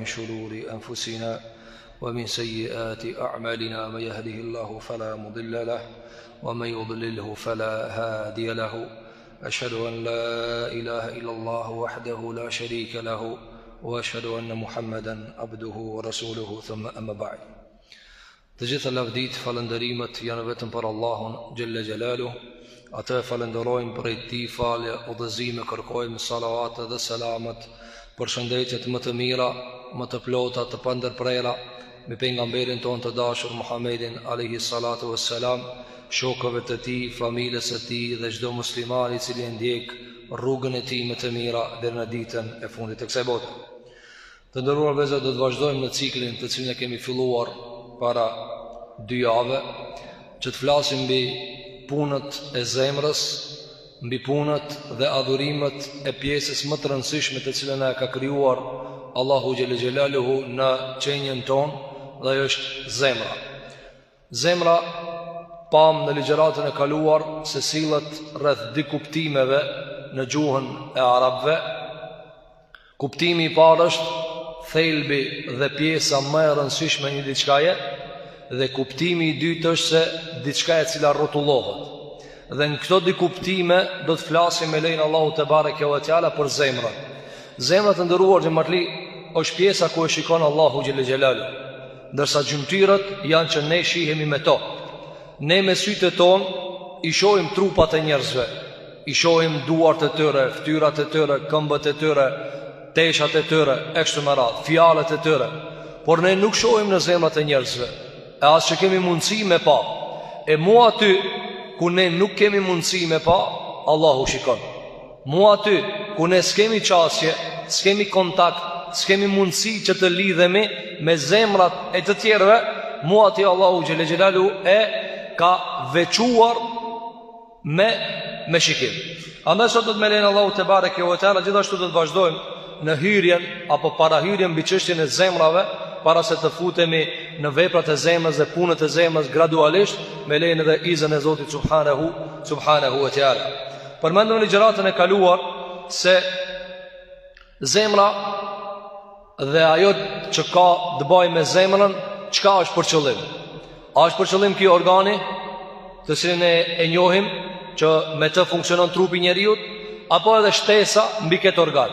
من شرور انفسنا ومن سيئات اعمالنا من يهده الله فلا مضل له ومن يضلل فلا هادي له اشهد ان لا ilaha الا الله la لا شريك له واشهد ان محمدا عبده ورسوله ثم اما بعد Të gjitha lavditë, falënderimet janë vetëm për Allahun xhele xhelaluhu Atë e falënderojmë prej tij falje, udhëzime, kërkojmë salavatet dhe selamet Përshëndetjet më të mira, më të plota, të pandërprera Me pejgamberin tonë të dashur Muhammedin alejhi salatu ue selam Shokëve të tij, familjes së tij dhe çdo muslimani i cili e ndjek Rrugën e tij më të mirë deri në ditën e fundit të kësaj bote Të nderuar vëllezër, do të vazhdojmë në ciklin të cilin e kemi filluar para dy javëve, që të flasim mbi punët e zemrës, mbi punët dhe adhurimet e pjesës më të rëndësishme të cilën na e ka krijuar Allahu xhele xhelaluhu në qenien tonë, dhe është zemra. Zemra, pamë në ligjëratën e kaluar se sillet rreth dy kuptimeve në gjuhën e arabëve. Kuptimi i parë është thelbi dhe pjesa më e rëndësishme një diçkaje dhe kuptimi i dytë është se diçka e cila rrotullohet. Dhe në këto dy kuptime do të flasim me lejen e Allahut tebareke ue teala për zemrat. Zemra, të nderuar xhematli, është pjesa ku e shikon Allahu xhele xhelaluhu. Ndërsa gjymtyrët janë që ne shihemi me to. Ne me sytë tonë i shohim trupat e njerëzve. I shohim duart e tyre, fytyrat e tyre, këmbët e tyre, teshat e tyre, e kështu me radhë, fjalët e tyre. Por ne nuk shohim në zemrat e njerëzve. E as që kemi mundësi me pa. E mu aty ku ne nuk kemi mundësi me pa, Allahu shikon. Mu aty, ku ne s'kemi qasje, s'kemi kontakt, s'kemi mundësi që të lidhemi me zemrat e të tjerëve, mu aty Allahu xhele xhelaluhu e ka veçuar me, me shikim. Andaj sot do të, me lejen e Allahut tebareke ue teala, gjithashtu do të vazhdojmë në hyrjen, apo parahyrjen mbi çështjen e zemrave, para se të futemi në veprat e zemrës dhe punët e zemrës gradualisht, me lejen edhe iznin e Zotit Subhanehu, Subhanehu ue teala. Përmendëm në ligjëratën e kaluar se zemra dhe ajo që ka të bëjë me zemrën, çka është për qëllim? A është për qëllim ky organi, të cilin ne e njohim që me të funksionon trupi i njeriut, apo edhe shtesa mbi këtë organ?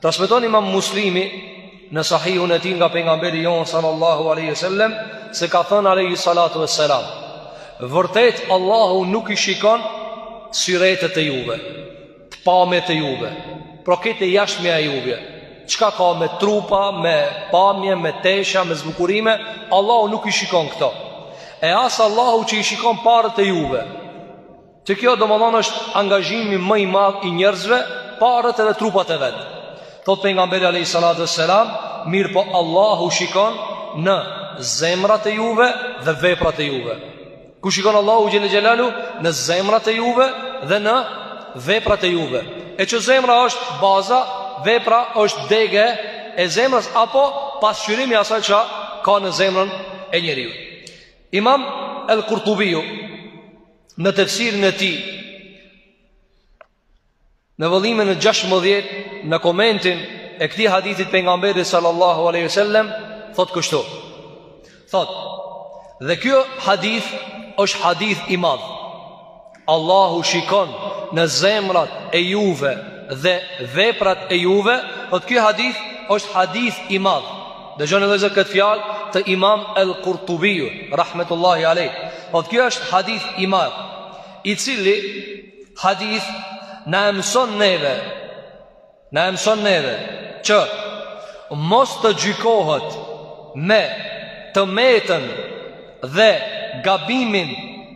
Transmeton Imam Muslimi në Sahihun e tij nga pejgamberi jonë sallallahu alaihi wasallam se ka thënë alaihi salatu wassalam Vërtet Allahu nuk i shikon syretet e juve, t'pamet e juve, pra këtë të jashtmen e juve. Çka ka me trupa, me pamje, me tesha, me zbukurime, Allahu nuk i shikon këto. E as Allahu që i shikon paret e juve. Te kjo domethënë është angazhimi më i madh i njerëzve paret edhe trupat e vet. Thotë pejgamberi alayhi salatu wassalam, mirëpo Allahu shikon në zemrat e juve dhe veprat e juve. Ku shikon Allahu xhele xhelaluhu në zemrat e juve dhe në veprat e juve. E që zemra është baza, vepra është degë e zemrës apo pasqyrimi i asaj që ka në zemrën e njeriut. Imam El-Kurtubiu Në tefsirin e tij Në vëllimin e 16 Në komentin e këtij hadithit Pejgamberit sallallahu aleyhi ue sallem Thotë kështu Thotë Dhe kjo hadith është hadith i madh Allahu shikon në zemrat e juve Dhe veprat e juve Thotë kjo hadith është hadith i madh Dëgjoni vëllezër këtë fjalë të Imam El Kurtubiu, rahmetullahi alejh. Thotë kjo është hadith i madh, i cili hadith na mëson neve, na mëson neve që mos të gjykohet me të metën dhe gabimin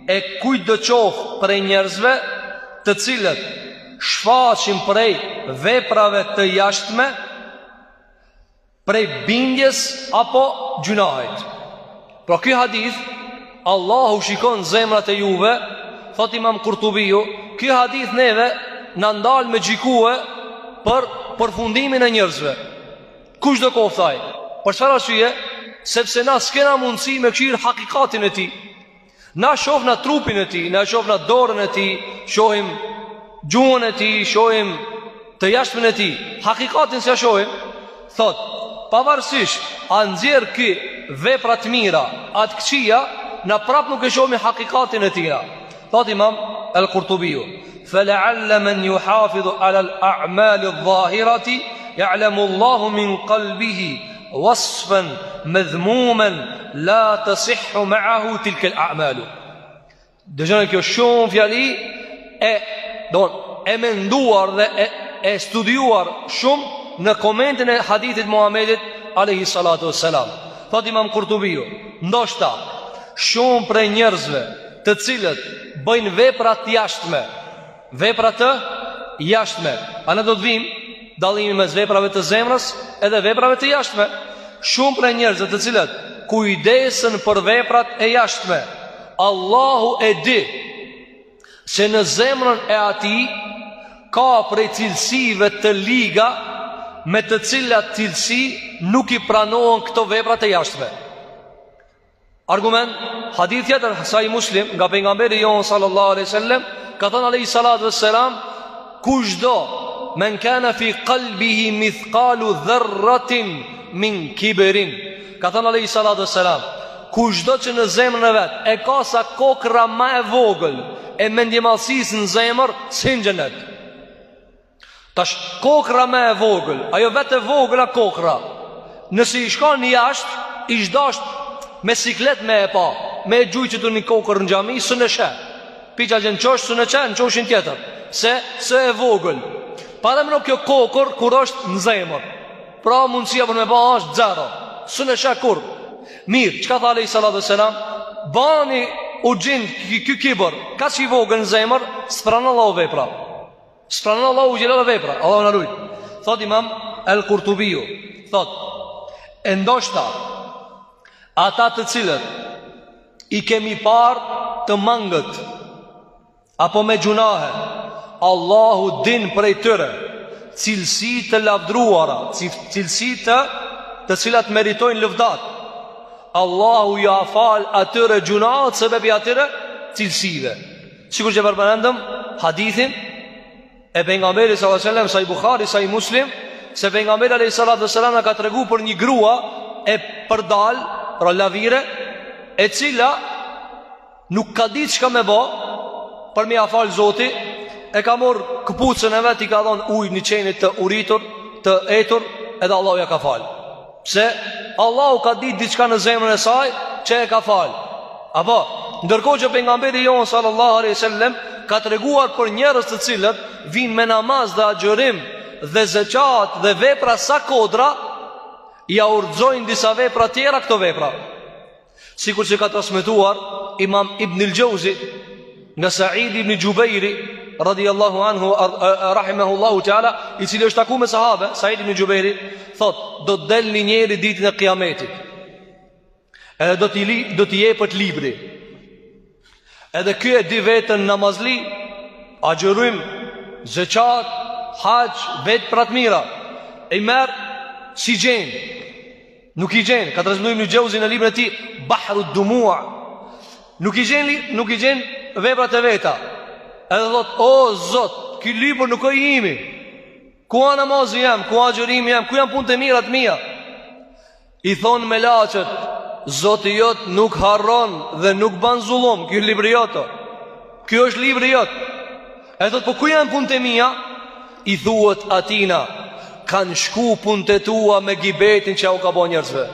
e kujtdo qoftë prej njerëzve, të cilët shfaqin prej veprave të jashtme, prej bindjes apo gjynahit. Pra ky hadith, Allahu shikon zemrat e juve, thotë imam Kurtubiu, ky hadith neve na ndal me gjikue për përfundimin e njërzve. Kushdo koftë ai? Për çfarë arsye, sepse na s'kena mundësi me kshyr hakikatin e tij. Na shohim trupin e tij, na shohim dorën e tij, shohim gjuhën e tij, shohim të jashtmen e tij. Hakikatin s'e shohim. Thotë, pavarësisht a nxjerr ky vepra të mira, a të këqija, na prap nuk e shohim hakikatin e tij. Thotë Imam Al-Qurtubi, "Fa la'alla man yuhafizu 'ala al-a'mal adh-dhahirati ya'lamu Allahu min qalbihi" Wasfan madhmuman la tasihhu ma'ahu tilka al-a'mal. Dëgjoni kjo shumë fjali e domethënë e menduar dhe e, e studiuar shumë në komentin e hadithit Muhamedit alayhi salatu wassalam. Thotë Imam Kurtubiu, ndoshta shumë prej njerëzve të cilët bëjnë vepra të jashtme Vepra të jashtme. A ne do të vijmë dallimi mes veprave të zemrës edhe veprave të jashtme. Shumë prej njerëzve të cilët kujdesen për veprat e jashtme, Allahu e di se në zemrën e atij ka prej cilësive të liga me të cilat cilësi nuk i pranohen këto veprat e jashtme. Argument, hadith tjetër, Sahih Muslim, nga pejgamberi jonë sallallahu aleyhi sallem, ka thanë aleyhi salatu ve selam, kushdo, men kena fi kalbihi mithkalu dherratin min kibrin, ka thanë aleyhi salatu ve selam, kushdo që në zemrën e vet e ka sa kokrra ma e vogël, e mendjemadhsisë në zemrë, s'hin n'xhenet. Tash kokrra ma e vogël, ajo vetë e vogël a kokrra. Nëse ish kan jashtë, ish dashtë me siklet me e pa, me e gjujt qët një kokërr në xhami, s'e sheh. Bije në qosh, s'e sheh, në qoshin tjetër. Se, se e vogël. Paramendo kjo kokërr, kur është në zemër. Pra mundësia për me e pa është zero. S'e sheh kurrë. Mirë, çka tha alejhi salatu ve selam? Bani u gjind ky kibër kaq i vogël në zemër, s'pranon Allahu vepra. S'pranon Allahu xhele ve ala vepra Allahu na rujt Thotë imam El Kurtubiju Thotë E ndoshta Ata të cilët I kemi parë të mangët Apo me gjunahe Allahu din prej tyre Cilësi të lavdruara Cilësi të Të cilat meritojnë lëvdatë Allahu ia fal atyre gjunahet Sebepi atyre cilësive Sikur që përmendëm hadithin e pejgamberit sallallahu alajhi wasallam, sahih Buhari, sahih Muslim, se pejgamberi alayhi salatu wasallam ka treguar për një grua e përdalë, pra lavire, e cila nuk ka ditë çka me bo, për me ia fal Zoti, e ka marrë këpucën e vet i ka dhonë ujë ni qenit të uritur, të etur, edhe Allahu ia ka falë. Pse Allahu ka ditë diçka në zemrën e saj që e ka falë. Apo, ndërkohë që pejgamberi jonë sallallahu alaihi wasallam ka treguar për njerëz të cilët vijnë me namaz dhe agjërim dhe zeqatë dhe vepra sa kodra, ia rrxojnë disa vepra tjera këto vepra. Sikur që ka transmetuar Imam Ibn al-Jauzi nga Sa'id ibn Jubairi radiyallahu anhu rahimahullahu ta'ala i cili është takuar me sahabe Sa'id ibn Jubairi thotë do të del një njeri ditën e Kijametit edhe do t'i do t'i jepet libri Edhe ky e di veten namazli, agjërim, zeqat, haxh, veprat e mira, e merr s'i gjen, nuk i gjen, ka transmetu Ibn Xheuzi në librin e tij, Bahru Dumu, nuk i gjen, nuk i gjen veprat e veta, edhe thotë, o Zot, ky libër nuk o i imi, ku a namazi jem, ku agjërimi jem, ku janë punët e mira t'mia, I thonë melaqet, Zoti jot nuk harron dhe nuk ban zullum, ky libri jot. Ky është libri jot. E thotë, po ku janë punët e mija? I thuhet atina, kanë shku punët e tua me gibetin që jau ke bo njerëzve.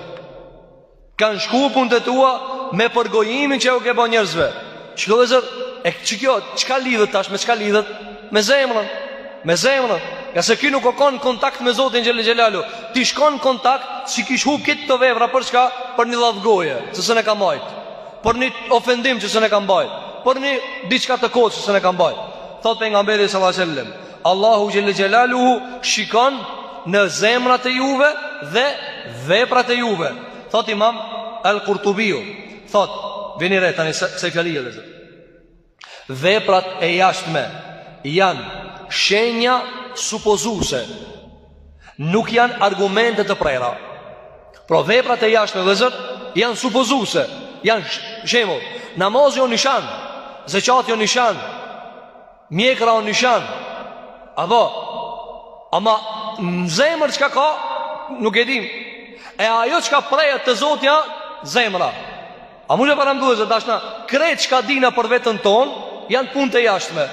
Kanë shku punët e tua me përgojimin që jau ke bo njerëzve. Shiko vëllezër, e kjo, çka lidhet tash, me çka lidhet? Me zemrën, me zemrën. Ngase ky nuk o konë n'kontakt me Zotin xhele xhelaluhu. T'ish konë n'kontakt, s'i kish hup qito vepra për çka? Për një llaf goje, që s'un e ka majtë. Për një ofendim që s'un e ka majtë. Për një diçka të kotë që s'un e ka majtë. Thotë Pejgamberi salallahu alejhi ve selem. Allahu xhele xhelaluhu shikon në zemrat e juve dhe veprat e juve. Thotë imam El Kurtubiu. Thotë, vini re tani se ç'fjali, vëllezër. Veprat e jashtme janë shenja supozuese. Nuk janë argumente të prera. Pra veprat e jashtme vëllezër janë supozuese. Janë shembull, namazi o nishan, zekati o nishan, Mjekra o nishan Apo Ama në zemër çka ka Nuk e dim E ajo çka prejet te Zoti a Zemra A muj e paramendu vëllezër tash na Krejt çka dina për veten tonë Janë punë të jashtme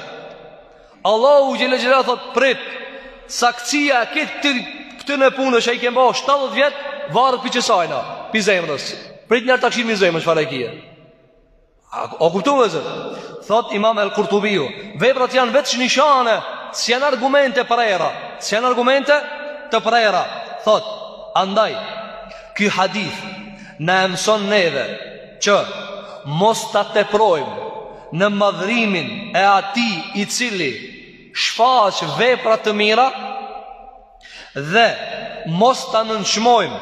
Allahu xhele xhele thotë prit Saktësia e këtë Këtyne punëve që i ke bo 70 vjet Varet pi qesajna Pi zemrës Prit njerë ta kshirim zemrën Çfare e kie A, a kuptum vëllezër? Thotë imam El Kurtubiu, veprat janë veç nishane, s'janë argumente prera, s'janë argumente të prera. Thotë, andaj, ky hadith na mëson neve që mos ta teprojmë në madhërimin e atij i cili shfaq vepra të mira dhe mos ta nënçmojmë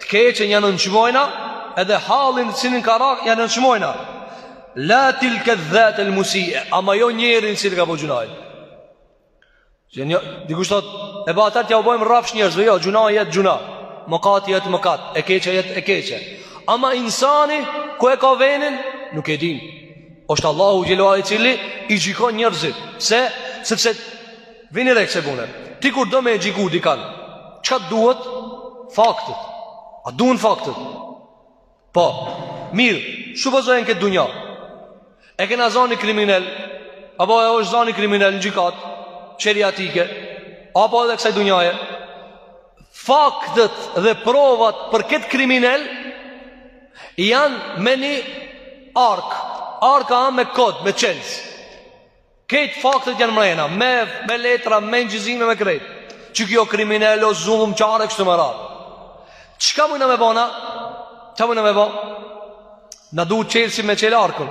Të keqen ja nënçmojna Edhe halin n'cilin ka ra ja nënçmojna La tilke dhatel musie Ama jo njerin i cili ka bo gjynah Dikush thotë, e ba atëherë t'jau bojmë rrafsh njerëzve Jo, gjynahi jet gjynah Mëkati jet mëkat, e keqja jet e keqe Ama insani, ku e ka venin, nuk e dim është Allahu xhele ai i cili i gjykon njerëzit Pse, sepse Vini re ksaj pune Ti kur do me e gjyku dikan Ça të duhet Faktet A duhen faktet Po Mirë Supozojmë n'këtë dunja E kena zan ni kriminel Apo e është zan ni kriminel në gjykatë sheriatike Apo edhe kësaj dunjaje Faktet dhe provat për këtë kriminel Janë me një arkë Arka me kod, me çelës Kejt faktet janë mrena, me, me letra, me inçizime, me krejt. Që ky o kriminel, o zullumqar, e kështu me radhë. Çka mujna me bo na? Ça mujna me bo na? Na duhet çelësi me çelë arkën.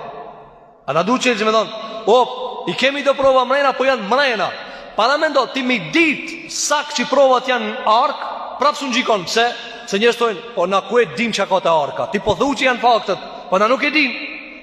A na duhet çelësi me thonë, op, i kemi do prova mrena, po janë mrena. Paramendo, ti me i ditë saktë që provat janë n'arkë, prapë s'mun gjykon, pse? Se njerëzit thojnë, po na ku e dimë çka ka te arka, ti po thu që janë faktet, po na nuk e dimë.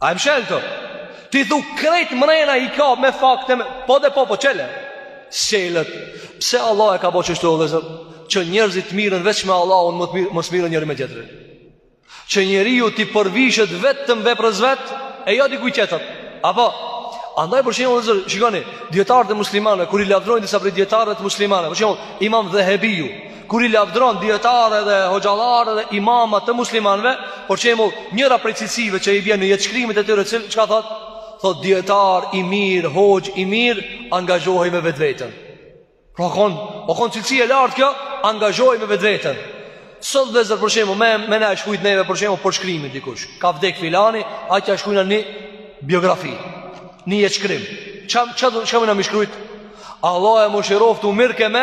A e mshelt o? Ti thu krejt mrena i ka me fakte me... Po de po, po çele S'çelet Pse Allahu e ka bo qështu o vllezër Që njerëzit t'mirren veç me Allahun, mos t'mirren njëri me tjetrin Që njeriu t'i përvishet vetëm veprës vet E jo dikujt tjetër Apo Andaj për shembull o vllezër Shikoni Dijetarët e muslimanëve Kur i lavdërojnë disa prej dijetarëve t'muslimanëve Për shembull Imam Dhehebiu kur i lavdëron dijetarë dhe hoxhallarë dhe imamat e muslimanëve, për shembull, njëra prej cilësive që i vjen në jetëshkrimet e tyre cilë, çka thot? Thot dijetar i mirë, hoxhë i mirë, angazhohej me vetveten. Pra kon, o kon cilësi e lartë kjo, angazhohej me vetveten. Sot vllezër për shembull, me, me na e shkrujt neve për shembull, përshkrimin dikush. Ka vdek filani, a t'ja shkrujna një biografi, një jetëshkrim. Ça, ça, ça mujna me shkrujt? Allahu e mëshiroftë u mirrke me,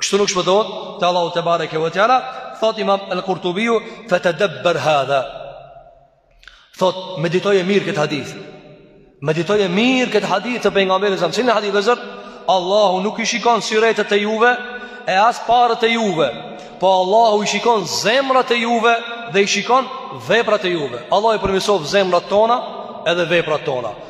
Kështu nuk shpëtohet te Allahu tebareke ve teala, thot Imam Al-Kurtubiu, "Fa tadabbar hadha." Thot, meditoje mirë këtë hadith. Meditoje mirë këtë hadith të pejgamberit alejhi selam. Cilin hadith vllezër, Allahu nuk i shikon syretet e juve e as paret e juve, po Allahu i shikon zemrat e juve dhe i shikon veprat e juve. Allahu i përmirësoftë zemrat tona edhe veprat tona.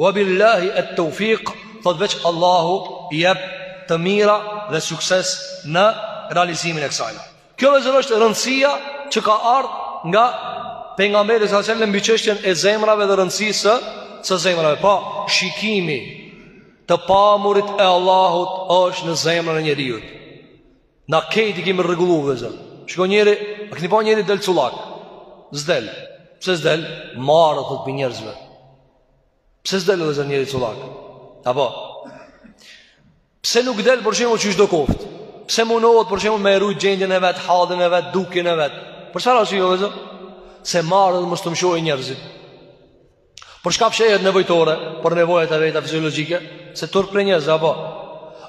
Wa billahi at-tawfiq, thot veç Allahu i jep të mira dhe sukses në realizimin e kësajna. Kjo vllezër është rëndësia që ka ardhë nga pejgamberi salallahu alejhi ve selem mbi çështjen e zemrave dhe rëndësisë së zemrave. Pa, po, shikimi të pamurit e Allahut është në zemrën e njeriut. Na kejt i kemi rregullu vllezër Shiko njeri, a keni pa njeri del cullak S'del Pse s'del? Marre, thot prej njerëzve Pse s'del vllezër njeri cullak? Apo Pse nuk del për shembull qysh do koft Pse munohet për shembull me e rujt gjendjen e vet Hallin e vet, dukjen e vet Për çfarë arsye vllezër? Se marre mos t'um shohin njerëzit Për çka fshehet n'nevojtore Për nevojat e veta fiziologjike Se turp prej njerëzve, apo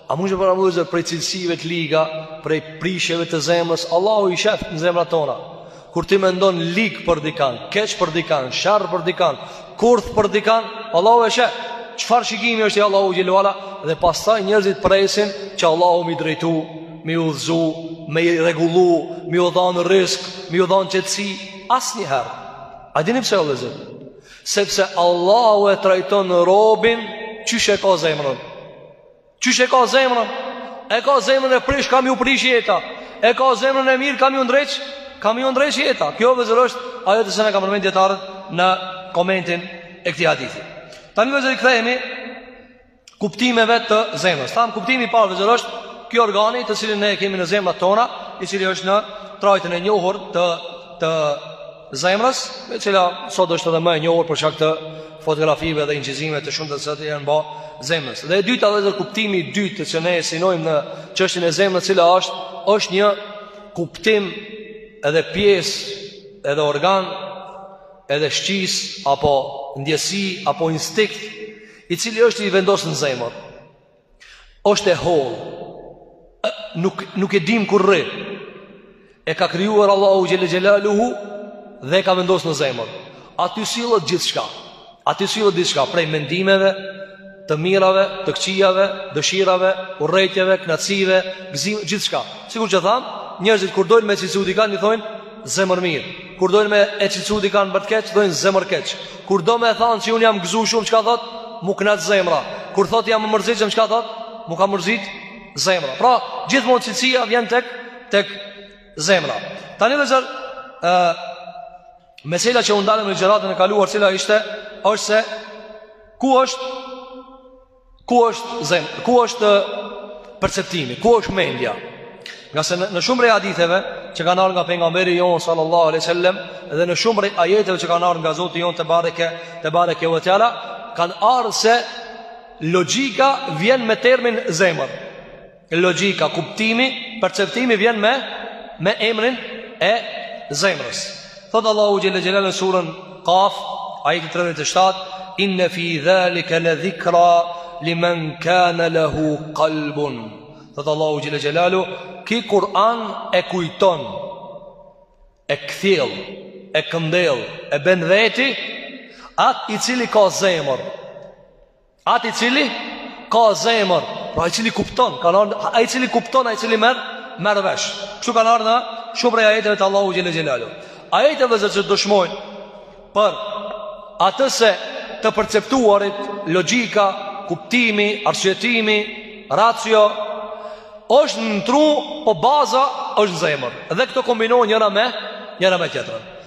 A mund që pra vllezër prej cilësive të liga Prej prishjeve të zemrës Allahu i shef në zemrat tona Kur ti mendon lig për dikan Keq për dikan, sherr për dikan Kurth për dikan Allahu e shef Çfarë shikimi është i Allahut xhel-le ve ala Dhe pastaj njerëzit presin Që Allahu me i drejtu Me i udhzu Me i rregullu Me u dhanë rrizk Me u dhanë qetësi Asnjëherë A dini pse o vëllezër? Sepse Allahu e trajton robin qysh e ka zemrën. Qysh e ka zemrën? E ka zemrën e prish ka m'ju prish jeta. E ka zemrën e mirë ka m'ju ndreq, ka m'ju ndreq jeta. Kjo vëllezër është ajo që se na kanë përmend dietarët në komentim e këtij hadithi. Tani vëllezër i kthehemi kuptimeve të zemrës. Thamë kuptimi i parë vëllezër është ky organi të cilin ne e kemi në zemrat tona, i cili është në trajtën e njohur të të zemrës, e cila sot është edhe më e njohur për shkak të fotografive dhe incizimeve të shumta që janë bë zemrës. Dhe e dyta vëllezër kuptimi i dytë që ne synojmë në çështjen e zemrës, e cila është është një kuptim edhe pjesë edhe organ edhe shqisë apo ndjesi apo instinkt i cili është i vendosë në zemër, është e hollë, nuk, nuk e dim ku rri, e ka krijuar Allahu xhelle xhelaluhu dhe e ka vendosë në zemër. Aty sillet gjithçka, aty sillet gjithçka, prej mendimeve, të mirave, të këqijave, dëshirave, urrejtjeve, knaqsive, gëzim, gjithçka. Sikur që thamë, njerëzit kur dojnë me cilësu dikan, i thojnë, zemërmirë. Kur dojnë me e cilësu dikan për të keq, thojnë zemërkeq. Kur do me e thanë që unë jam gëzu shumë, çka thot? M'u knaq zemra. Kur thot jam i mërzitëm, çka thot? M'u ka mërzit zemra. Pra, gjithmonë cilësia vjen tek, tek zemra. Tani vëllezër, e, meselja që u ndalëm në ligjëratën e kaluar, cila ishte, është se, ku është Ku është zem, ku është perceptimi, ku është mendja? Nga se në, në shumë prej haditheve që kanë ardhur nga pejgamberi jonë sallallahu alaihi wasallam dhe në shumë prej ajeteve që kanë ardhur nga Zoti jonë tebareke tebareke ve teala kanë ardhur se logjika vjen me termin zemër. Logjika, kuptimi, perceptimi vjen me me emrin e zemrës. Thot Allahu xhelle xhelal në surën Qaf, ajeti 37, inna fi dhalika la dhikra liman kana lahu qalbun. Thot Allahu xhelle xhelalu, ky Kur'an e kujton e kthjell, e këndell, e bjen n'veti atë i cili ka zemër. Atë i cili ka zemër, pra ai cili kupton, ka ardhur ai cili kupton, ai cili merr merr vesh. Kështu kanë ardhur shumë prej ajeteve të Allahu xhelle xhelalu. Ajete vëllezër që dëshmojnë për atë se të perceptuarit, logjika, kuptimi, arsyetimi, racio është në tru, po baza është në zemër. Dhe këto kombinohen njëra me njëra me tjetrën.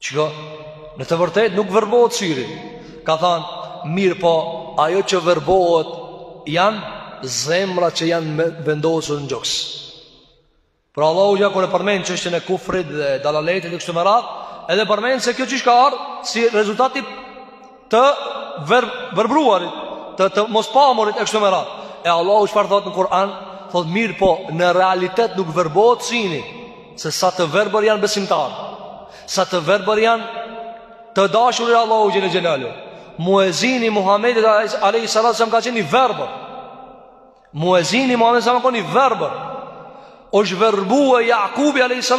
Çka, në të vërtetë nuk verbohet syri Ka thanë, mirëpo, ajo që verbohet janë zemrat që janë vendosur në gjoks Pra Allahu xhelle kur e përmend çështjen e kufrit dhe dalaletit dhe kështu me radhë Edhe përmend se kjo çështje ka ardh si rezultat i të ver, verbuarit, të, të mos pamurit e kështu me radhë. E Allahu çfarë thotë në Kur'an, thotë mirëpo, në realitet nuk verbohet syni, se sa të verbër janë besimtarë, sa të verbër janë të dashur te Allahu xhelle xhelaluhu. Muezini i Muhammedit a.s. ka qenë i verbër, Muezini i Muhammedit a.s. kon i verbër Osht verbue Jakubi a.s.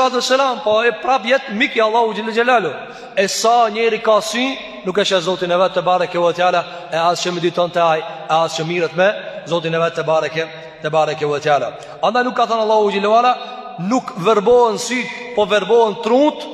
Po e prap jet mik i Allahut xhelle xhelaluhu E sa njeri ka sy Nuk e sheh Zotin e vet tebareke ve teala E as që mediton te ai E as që mirret me Zotin e vet tebareke Tebareke ve teala Andaj nuk ka thënë Allahu xhelle Nuk verbohen sytë Po verbohen trutë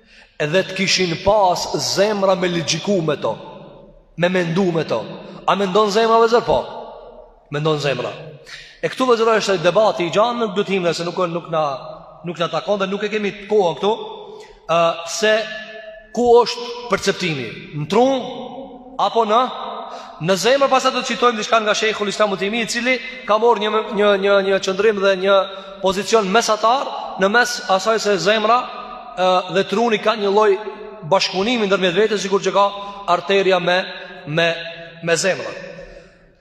Edhe të kishin pas zemra me logjiku me to Me mendu me to A mendon zemra vëllezër po Mendon zemra E këtu vëllezër është debati i gjanë Nuk do t'hymë ne se nuk, nuk, na, nuk na takon dhe nuk e kemi kohën këtu uh, Se ku është perceptimi Në tru Apo në në zemër pastaj do të citojmë diçka nga Shejhul Islam Ibn Tejmije i cili ka marrë një një një një qëndrim dhe një pozicion mesatar në mes asaj se zemra dhe truni kanë një lloj bashkëpunimi ndërmjet vetes sikur që ka arteria me me me zemrën.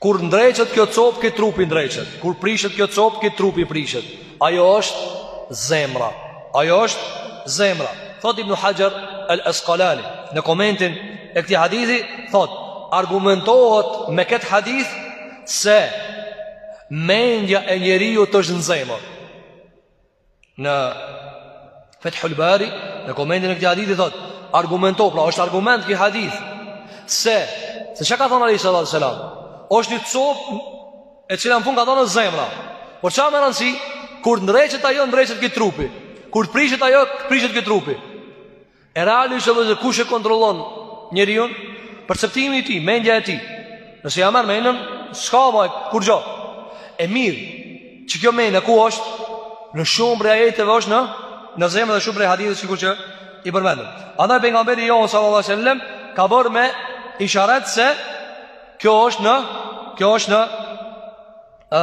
Kur ndreqet kjo copë, krejt trupi ndreqet. Kur prishet kjo copë, krejt trupi prishet. Ajo është zemra. Ajo është zemra. Thotë Ibn Haxher El Askalani, në komentin e këtij hadithi, thotë, argumentohet me këtë hadith se mendja e njeriut është në zemër. Në Fethul Bari, në komentin e këtij hadithi, thotë, argumento, pra është argument ky hadith, se, se çka ka thonë alejhi salatu selam, është një copë e cila në fund ka thonë zemra, por çka me rëndësi, kur ndreqet ajo, ndreqet krejt trupi, kur prishet ajo, prishet krejt trupi, E realisht vëllezër kush e kontrollon njeriun, perceptimi i tij, mendja e tij. Nëse ja merr mendjen, s'ka më kurgjë. E mirë, qikjo mendja ku është? Në shumë prej ajeteve është në në zemër dhe shumë prej haditheve sikur që i përmendëm. Andaj pejgamberi jonë sallallahu alajhi wasallam ka bërë me isharet se kjo është në kjo është në ë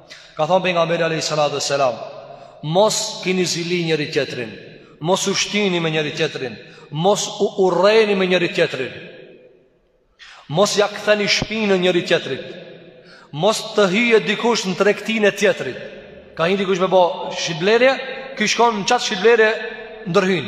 Ka thonë pejgamberi alejhi salatu ue selam Mos kini zili njëri tjetërin Mos u shtyni me njëri tjetërin Mos u urreni me njëri tjetërin Mos ja ktheni shpinën njëri tjetërit Mos të hyjë dikush në tregtinë e tjetërit Ka hi dikush me bo shitblerje Ky shkon në qatë shitblerje ndërhyn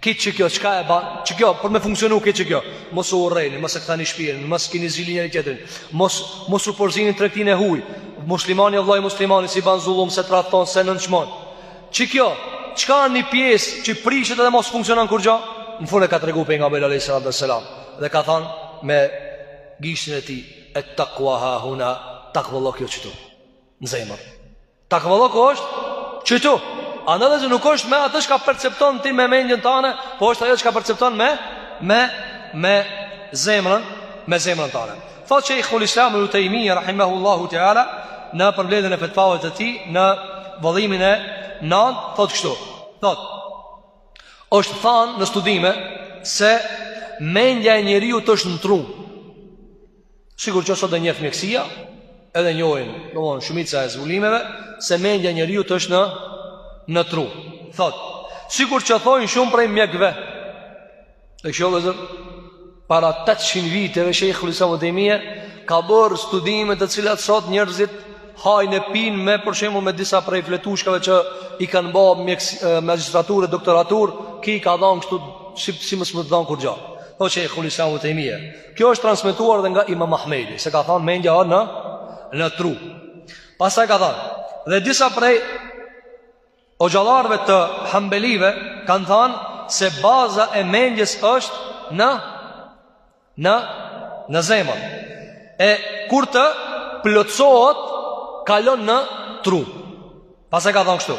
Ki që kjo, çka e ban, që kjo, për me funksionu ki që kjo Mos u urrejni, mos e ktheni shpinën, mos kini zili njëri tjetërin Mos, mos u përzini n'tregtinë e huj Muslimani o vllai muslimanit s'i ban zullum s'e tradhton s'e nënçmon Që kjo, çka një pjesë që prishet edhe mos funksionon kurgjo Në fund ka tregu pejgamberi a.s. Dhe ka than me gishtin e tij Et-takua ha huna, takvallëku o qëtu Në zemër Takvallëku është qëtu. Andaj se nuk është me atë çka percepton ti me mendjen tënde, por është ajo çka percepton me me me zemrën, me zemrën tënde. Thot Shejkhul Islam ibn Tejmije rahimahullahu teala në përmbledhjen e fetvave të tij në vëllimin e 9 thot kështu. Thot është thënë në studime se mendja e njeriut është në tru. Sikur që sot e njef mjekësia Edhe njohin domethanë shumica e zbulimeve Se mendja e njeriut është në Në tru Thot Sikur që thojnë shumë prej mjekëve Dhe kështu vëllezër Para 800 viteve Shejkhul Islam ibn Tejmije Ka bërë studime të cilat sot njerëzit Hajnë e pinë me për shembull me disa prej fletushkave që I kanë ba magjistraturë e doktoraturë Ky i ka dhanë kështu Si, si mos me dhanë kurgjo Thot Shejkhul Islam ibn Tejmije Kjo është transmetuar dhe nga Imam Ahmedi, se ka thënë mendja në në tru. Pastaj ka thënë, dhe disa prej hoxhallarëve të hanbelive kanë thënë se baza e mendjes është në në në zemër. E kur të plotësohet kalon në tru. Pastaj ka thënë kështu.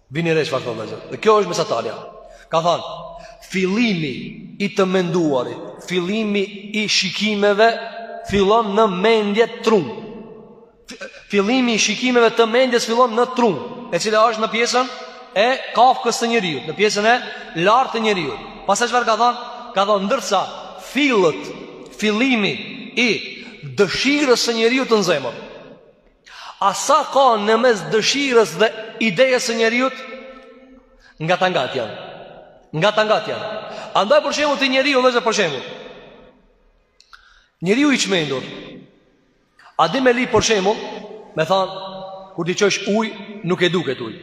Vini re çfarë thonë vëllezër. Dhe kjo është mesatarja. Ka thënë, fillimi i të menduarit, fillimi i shikimeve fillon në mendje n'tru. Fillimi i shikimeve të mendjes fillon në tru, e cila është në pjesën e kafkës së njeriut, në pjesën e lartë të njeriut. Pastaj çfarë ka thënë? Ka thënë ndërsa fillët, fillimi i dëshirës së njeriut në zemër. A sa ka në mes dëshirës dhe idejes së njeriut? Ngat e ngat janë. Ngat e ngat janë. Andaj për shembull te njeriu, vëllezër për shembull. Njeriu i çmendur. A di me li për shembull, me thanë, kur t'i çosh uj, nuk i duket uj.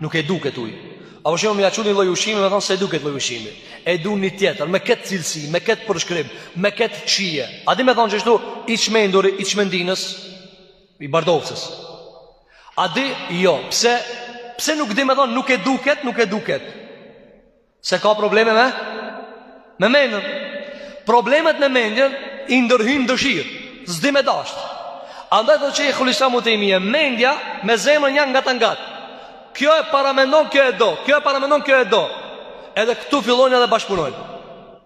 Nuk e du ket uj. A për shembull me ia çu ni lloj ushqimi, me thon s'e du ket lloj ushqimi. E du një tjetër, me këtë cilësi, me këtë përshkrim, me këtë shije. A di me thon qështu i çmenduri, i çmendinës, i Bardovcës. A di jo, pse pse nuk di me thon nuk e du ket, nuk e du ket. Se ka probleme me me mendjen Problemet me mendjen I ndërhyjnë n'dëshirë S'di me dasht Andaj thotë Shejhul Islam ibn Tejmije mendja Me zemrën janë ngat e ngat Kjo e paramendon kjo e do Kjo e paramendon kjo e do Edhe këtu fillojnë edhe bashkëpunojnë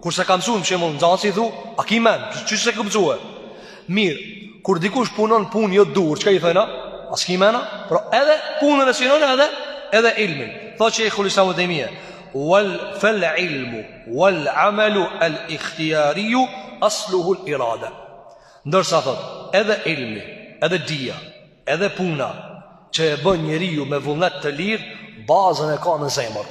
Kur s'e ka mësuar, për shembull, nxënësi i thu, "A ki mend? Qysh s'e ke msue?" Mirë, kur dikush punon punë jo t'duhur, çka i thojna? A s'ki mend? Por edhe punën e synon edhe edhe ilmin. Thotë Shejhul Islam ibn Tejmije. Wal fal ilmu wal amalu al ikhtiyari asluhu al irada. Ndërsa thot, edhe ilmi, edhe dija, edhe puna që e bën njeriu me vullnet të lirë, bazën e ka në zemër.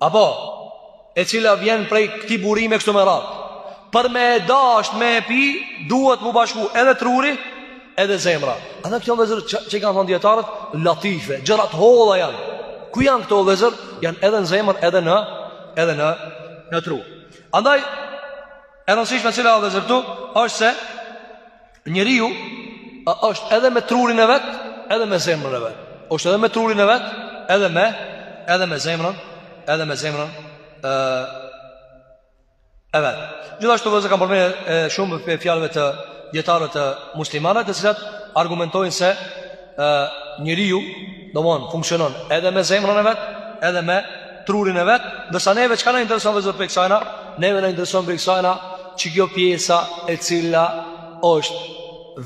Apo, e cila vjen prej këtij burimi kështu me radhë. Për me e dasht me e pi, duhet m'u bashku edhe truri, edhe zemra. Andaj këto vllezër që, që i kanë thonë dijetarët, latife, gjëra t'holla janë. Ku janë këto vllezër? Janë edhe në zemër, edhe në, edhe në, në tru. Andaj, e rëndësishme cila vllezër këtu, është se, Njeriu është edhe me trurin e vet, edhe me zemrën e vet. Është edhe me trurin e vet, edhe me edhe me zemrën, edhe me zemrën ë e vet. Gjithashtu vllezër kam përmendur shumë prej fjalëve të dijetarëve të muslimanëve, të cilat argumentojnë se ë njeriu, domthon funksionon edhe me zemrën e vet, edhe me trurin e vet, ndërsa neve çka na intereson vllezër prej kësajna, neve na intereson prej kësajna që kjo pjesa e cila është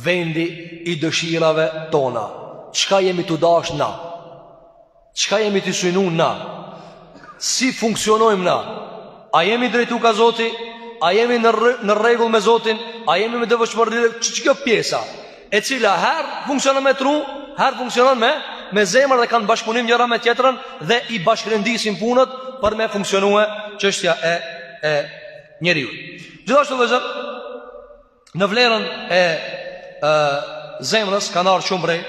vendi i dëshirave tona. Çka jemi tu dashtë na? Çka jemi tu synu na? Si funksionojmë na? A jemi drejtu ka Zoti? A jemi në, rë, në rregull me Zotin? A jemi me devotshmëri në rregull? Që që kjo pjesa? E cila herë funksionon me tru, herë funksionon me, me zemër dhe kanë bashkëpunim njëra me tjetrën dhe i bashkërendisin punët për me funksionue qështja e, e njeriut. Gjithashtu vllezër, Në vlerën e, e zemrës kanë ardhur shumë prej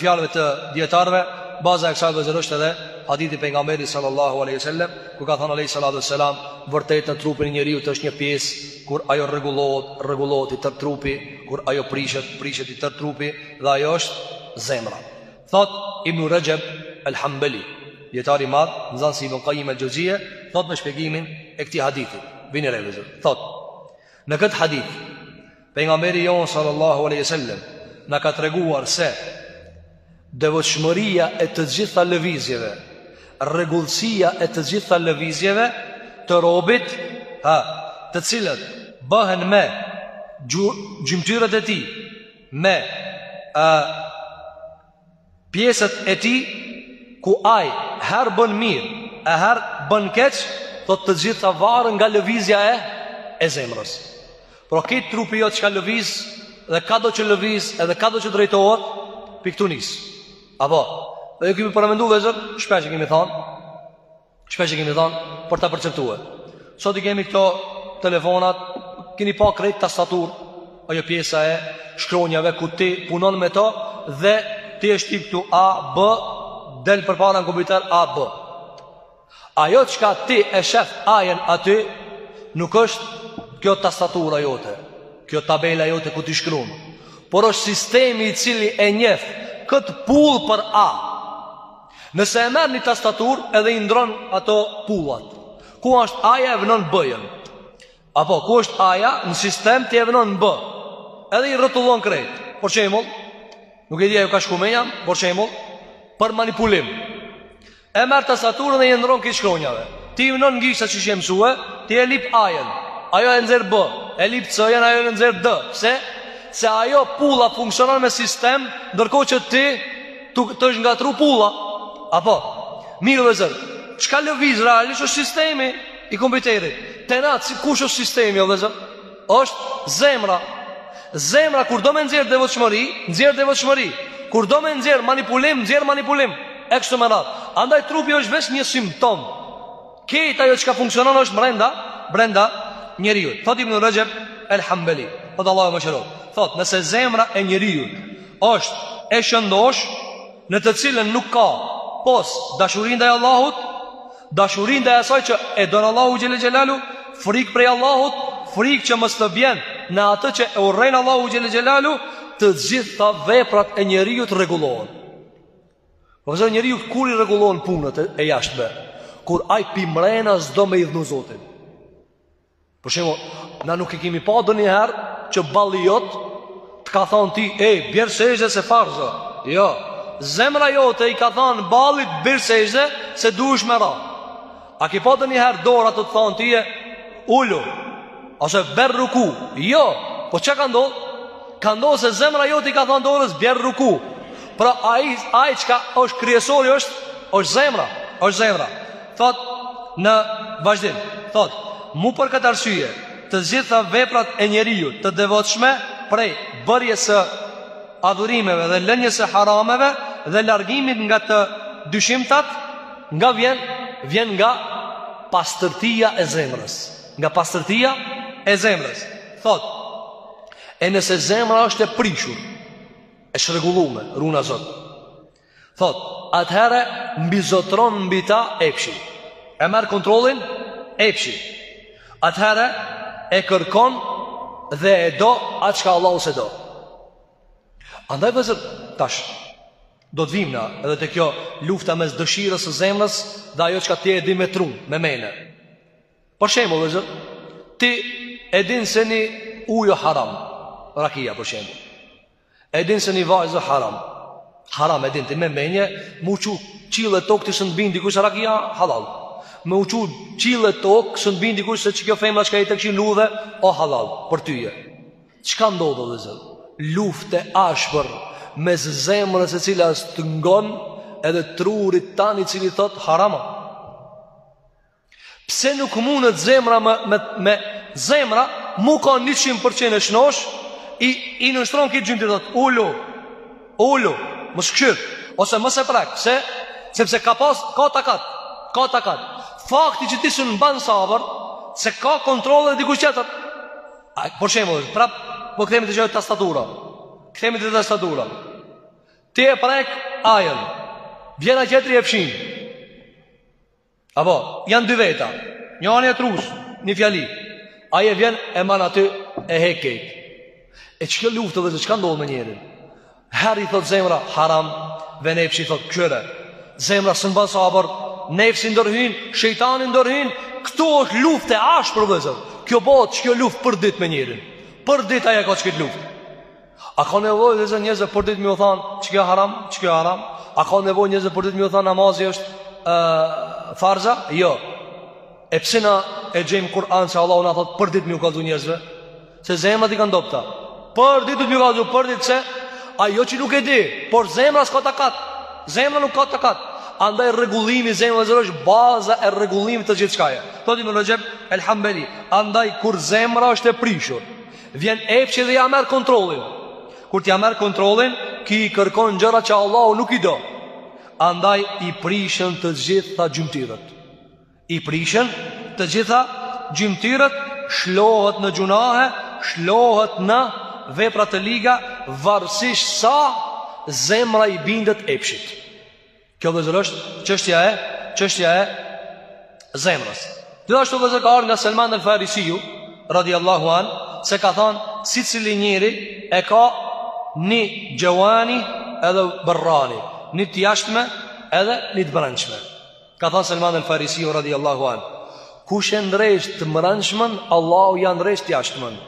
fjalëve të dijetarëve, baza e kësaj vllezër është edhe hadithi i pejgamberit sallallahu alaihi wasallam, ku ka thënë alaihi salatu wasalam, vërtet në trupin e njeriut është një pjesë kur ajo rregullohet, rregullohet i tërë trupi, kur ajo prishet, prishet i tërë trupi dhe ajo është zemra. Thot Ibn Rexheb el-Hanbeli, dijetar i madh, nxënës i Ibn Kajim el-Xhevzije, thot në shpjegimin e këtij hadithi, vini re vllezër. Thot Në këtë hadith, pejgamberi jonë sallallahu alaihi wasallam na ka treguar se devotshmëria e të gjitha lëvizjeve, rregullsia e të gjitha lëvizjeve të robit, ha, të cilat bëhen me gjymtyrat e tij, me a, Pjesët e tij ku ai herë bën mirë e herë bën keq, thotë të gjitha varen nga lëvizja e e zemrës. Pra krejt trupi jot çka lëviz dhe ka do që lëviz edhe ka do që drejtohet, pikënisë. Apo, dhe e kemi përmendu vllezër, shpesh e kemi thënë, Shpesh e kemi dhënë për ta perceptuar. Sot i kemi këto telefonat, keni pa krejt tastaturë, ajo pjesa e shkronjave ku ti punon me to dhe ti e shtip këtu A, B, del përpara në kompjuter A, B. Ajo çka ti e shef A-jen aty, nuk është kjo tastatura jote, kjo tabela jote ku ti shkrun, por është sistemi i cili e njef këtë pullë për A, Nëse e merr një tastaturë edhe i ndrron ato pullat Ku është A-ja e venon B-jën Apo ku është A-ja në sistem ti e venon B Edhe i rrotullon krejt Për shembull Nuk e di a ju ka shku mendja Për shembull Për manipulim E merr tastaturën edhe ia ndrron këtë shkronjave Ti i venon gishtat qysh je mësue Ti e lyp A-jen Ajo e nxjerr B E lyp C-jen ajo e nxjerr D Pse Se ajo pulla funksionon me sistem Ndërkohë që ti Ty të është ngatrru pulla Apo Mirë vllezër Çka lëviz realisht është sistemi I kompjuterit Te na si kush është sistemi vllezër është zemra Zemra kur do me nxjerr devotshmëri Nxjerr devotshmëri Kur do me nxjerr manipulim Nxjerr manipulim E kështu me radhë Andaj trupi është veç një simptom Krejt ajo çka funksionon është brenda, brenda njeriut. Thotë Ibnu Rexheb el-Hambeli, po Allahu e mëshiroftë. Thotë, nëse zemra e njeriut është e shëndoshë, në të cilën nuk ka pos dashuri ndaj Allahut, dashuri ndaj asaj që e don Allahu xhele xhelaluhu, frikë prej Allahut, frikë që mos të bjen në atë që e urren Allahu xhele xhelaluhu, të gjitha veprat e njeriut rregullohen. Po vëzhgoj njeriu kur i rregullon punët e jashtme, kur ai pi mrena s'do me idhnu Zotin. Për shembull, na nuk e kemi pa ndonjëherë që balli jot të ka thanë ty, ej, bjer sexhde se farz o, jo, zemra jote i ka thanë ballit bjer sexhde se duhesh me ra. A ki pa ndonjëherë dora të të thonë tyje Ulu Ose bjer ruku Jo Po çka ka ndodhë? Ka ndodhë se zemra jote i ka thonë dorës Bjer ruku Pra ai, ai çka është kryesori është është zemra është zemra Thotë në vazhdim Thotë Mu për këtë arsye Të gjitha veprat e njeriut Të devotshme Prej bërjes së adhurimeve dhe lënjes së harameve dhe largimit nga të dyshimtat, nga vjen, vjen nga pastërtia e zemrës. Nga pastërtia e zemrës. Thotë, e nëse zemra është e prishur, e çrregullume, runa Zot, Thotë, atëherë mbizotron mbi ta epshi. E merr kontrollin epshi. Atëherë e kërkon dhe e do atë çka Allahu s'e do. Andaj vllezër tash do të vijmë na edhe te kjo lufta mes dëshirës së zemrës dhe ajo çka ti e di me tru, me mene. Për shembull, vllezër, ti e din se ni ujë o haram, rakia për shembull. E din se një vajzë haram Haram e din ti me menje Me u çu qiell e tokë ty s'un t'bin dikush se rakia hallall Me u çu qiell e tokë s'un t'bin dikush se qikjo femën Çka je tu kshyr n'udhë O hallall Për tyje Çka ndodh vllezër Luftë e ashpër Mes zemrës e cila s'të ngon Edhe trurit tan i cili thotë haram a Pse nuk mundet zemra me, me, me zemra Me u kanë 100% e shnoshë I, i nënshtron këto gjymtyrë thotë Ulu Ulu Mos kshyr Ose mos e prek Se Sepse ka pas Ka takat Ka takat Fakti që ti s'un mban sabër Se e ka kontrollin dikush qetër A, Për shembull edhe Prap Po kthehemi te gjë te tastatura Kthehemi te tastatura Ti e prek A-jën Vjen ai qetri e fshin Apo, janë dy veta Njani e trus, një fjali Ai vjen e man aty e hek krejt E qikjo luftë vllezër, çka ndodh me njerin Herë i thotë zemra, haram Dhe nefsi i thotë, kqyre Zemra s'mban sabër Nefsi ndërhyn, shejtani ndërhyn Këtu është luftë e ashpër vllezër Kjo bëhet qikjo luftë përditë me njerin Përditë ai e ka qikët luftë A ka nevojë vllezër njerëzve përditë me iu thanë Qikjo haram, qikjo haram A ka nevojë njerëzve përditë me iu thanë Namazi është uh, farz a Jo E pse na e gjejmë n'Kur'an se Allahu na thotë përditë me iu kallzu njerëzve Se zemrat i kanë t'dobta Përditë me iu kallzu përditë se Ai jo që nuk e di Por zemra s'ka takat Zemra nuk ka takat Andaj rregullimi i zemrës vllezër është baza e rregullimit të gjithçkaje Thotë Ibn Rexheb el-Hanbeli Andaj kur zemra është e prishur Vjen epshi dhe ja merr kontrollin. Kur t'ja merr kontrollin, ky i kërkon gjëra që Allahu nuk i do. Andaj i prishen të gjitha gjymtyrët. I prishen të gjitha gjymtyrët, shlohet në gjunahe, shlohet në vepra të liga, varësisht sa zemra i bindet epshit. Kjo vllezër është çështja e Çështja e zemrës Gjithashtu vllezër ka ardhë nga Selman el Farisiju Radi Allahu an Se ka thonë secili njeri E ka një xhuvani Edhe berrani Një të jashtme edhe një të mbrendshme Ka thonë Selman el Farisiju Radi Allahu an Kush e ndreq të mrendshmen Allahu ja ndreq të jashtmen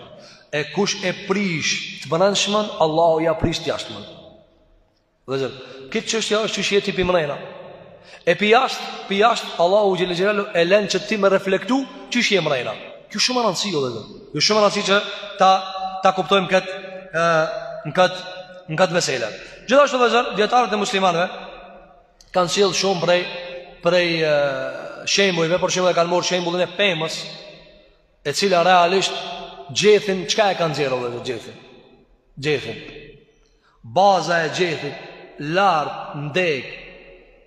E kush e prish të mrendshmen Allahu ja prish të jashtmen Vllezër, këtu çështja është qysh je ti përmrena E për jashtë, për jashtë, Allahu Xhele Xhelaluhu e len që ti me reflektu qysh je mrena Kjo shumë rëndësi, o vllezër Kjo shumë rëndësi që ta, ta kuptojmë këtë e, në këtë, në këtë mesele Gjithashtu vllezër, dijetarët e muslimanëve Kanë sjellë shumë prej, prej e, shembujve Për shembull e kanë marrë shembullin e pemës E cila realisht gjethin, çka e ka nxjerr gjethin? Gjethin Baza e gjethit lart n'degë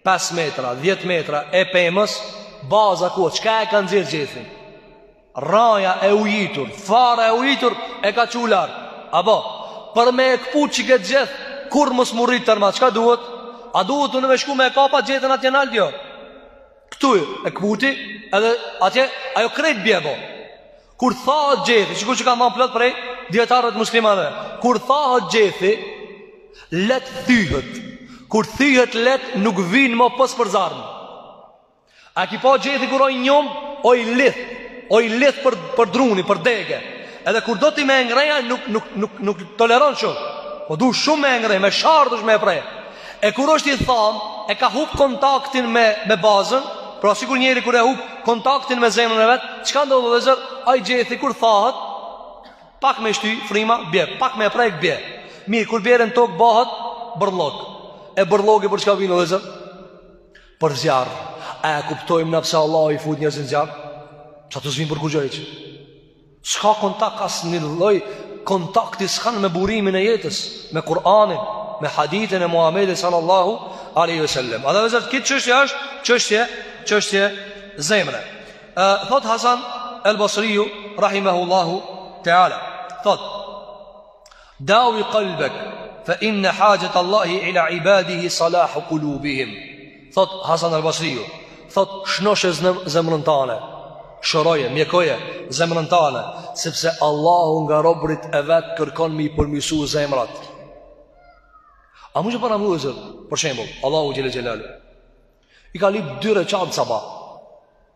5 metra, 10 metra e pemës, baza ku o, çka e ka nxjerr gjethin? Rraja e ujitur, fara e ujitur e ka çu lart. Apo për me e kput qiket gjeth, kurrë mos m'u rrit ma, çka duhet? A duhet unë me shku me e kapë gjethin atje nalt jo? Këtu e këputi edhe atje ajo krejt bje apo. Kur thahet gjethi, sikur që kanë thanë plot prej dijetarëve t'muslimanëve, kur thahet gjethi, let thyhet, kur thyhet let nuk vyn ma pos për zjarm. A ki pa gjethi kur o i njomë, o i lidht, o i lidht për, për druni, për dege. Edhe kur do ti me e ngreh nuk, nuk, nuk, nuk toleron shumë. Po du shumë me e ngreh, me sharrë dush me e pre. E kur është i thamë, e ka hup kontaktin me, me bazën, pra sikur njeri kur e hup kontaktin me zemrën e vetë, çka ndodh vllezër, ai gjethi kur thahet, pak me e shty fryma, bje, pak me e prek, bje. Mirë, kur bjen në tokë, bahet bërllog. E bërllogi për çka vyn vllezër? Për zjarr. A e kuptojmë na pse Allahu i fut njerëzit n'zjarr? Se ata s'vyjnë për kurgjë S'ka kontakt asnjë lloj kontakti s'kanë me burimin e jetës, me Kur'anin, me hadithin e Muhammedit sallallahu aleyhi ve sellem. Edhe vllezër, kjo çështje është, çështje, çështje zemre. E, thot Hasan el Basriju, rahimehullahu teala, thot, Dawi qalbak fa inna hajat Allahi ila ibadihi salahu qulubihim. Thot Hasan al-Basriu, thot shnoshe zemrën tane, shëroje, mjekoje zemrën tane, sepse Allahu nga robrit e vet kërkon me i përmisu zemrat. A mund të pra, o vllezër, për shembull, Allahu xhele xhelaluhu i ka lip dy reqatë sabah.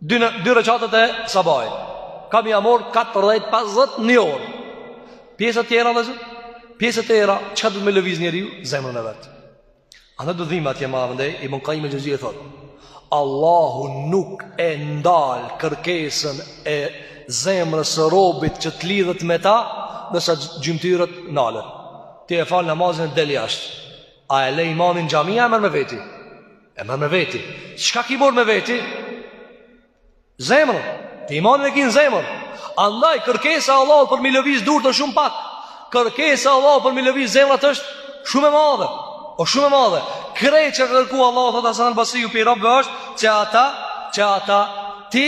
dy, dy reqatët e sabahit Ka me ja marrë 40-50 një orë Pjesët tjera vllezër Pjesët tjera Çka duhet me lëviz njeriu? Zemrën e vet Andaj dhima tje marë ndaj Ibn Kajim Xhevzi thot Allahu nuk e ndal kërkesën e zemrës së robit që të lidhet me ta Ndërsa gjymtyrët nalen Ti e fal namazin e del jashtë A e le imanin n'xhami a e merr me veti E merr me veti Çka ki marrë me veti? Zemrën Ti imanin e ki në zemër Andaj kërkesa e Allahut për m'i lëviz durt o shumë pak Kërkesa e Allahut për m'i lëviz zemrat është shumë e madhe O shumë e madhe Krejt që ka kërku Allahu Thot Hasan al-Basriu pi robve është Që ata Që ata t'i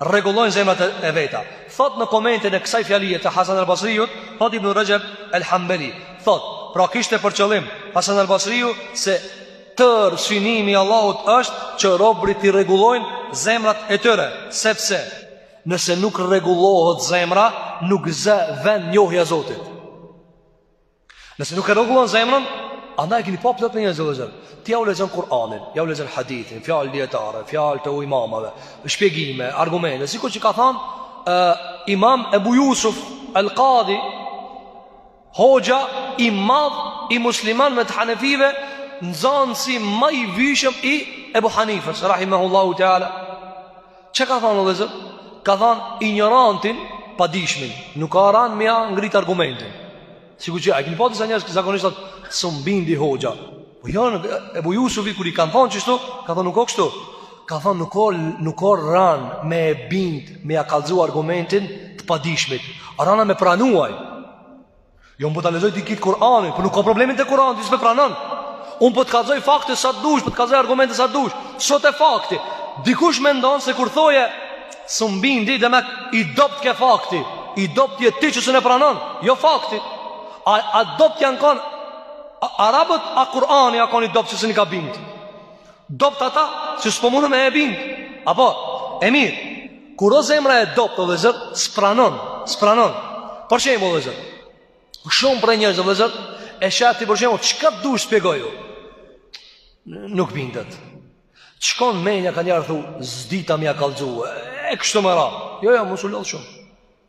rregullojnë zemrat e veta. Thot në komentin e kësaj fjalie të Hasan al-Basriut, thot Ibn Rajab al-Hanbali, thot, pra kishte për qëllim Hasan al-Basriu se tërë synimi i Allahut është që robrit t'i rregullojnë zemrat e tyre, sepse nëse nuk rregullohet zemra, nuk zë vend njohja e Zotit. Nëse nuk e rregullon zemrën, andaj keni pa plot njerëz vllezër. Ti jau lexon Kur'anin, jau lexon hadithin, fjalë dietare, fjalë të imamave, shpjegime, argumente, sikur që ka thënë uh, Imam Ebu Jusuf Al-Qadi, hoxha i madh i muslimanëve të Hanefive, nxënësi më i vyeshëm i Ebu Hanifës, rahimahullahu teala. Çka ka thonë o vllezër? Ka thonë injorantin padishmin Nuk o ranë me ja ngrit argumentin Sikur që i keni pa disa njerëz që zakonisht s'um bindi hoxha Po jo Ebu Jusufi kur i kanë thonë qështu Ka thonë nuk o kështu Ka thonë nuk o, nuk o ranë me e bind Me ja kallzu argumentin të padishmit A ranë me pranu ai Jo unë po ta lexoj dikit Kur'anin, po nuk ka problemin te Kur'ani, ti s'me pranon. Unë po të kallzoj fakte sa të dush, po të kallzoj argumente sa të dush. S'o te fakti, dikush mendon se kur thoje s'um bindi demek i dopt ke fakti, i dopt je ti që s'un e pranon, jo fakti. A, a dopt janë konë, a, arabët a Kur'ani a konë i dopt që s'un i ka bindë. Dopt ata që s'po mundë me e bind Apo, e mirë Kur o zemra e dopt, o vllezër, s'pranon S'pranon Për shembull, o vllezër Shumë prej njerëzve, o vllezër E shati për shembull, çka të dush shpjegoju Nuk bindet T'shkon menja kanjëherë, thu S'dita me ja kallzu E kështu me radhë Jo, jo, mos u lodh shumë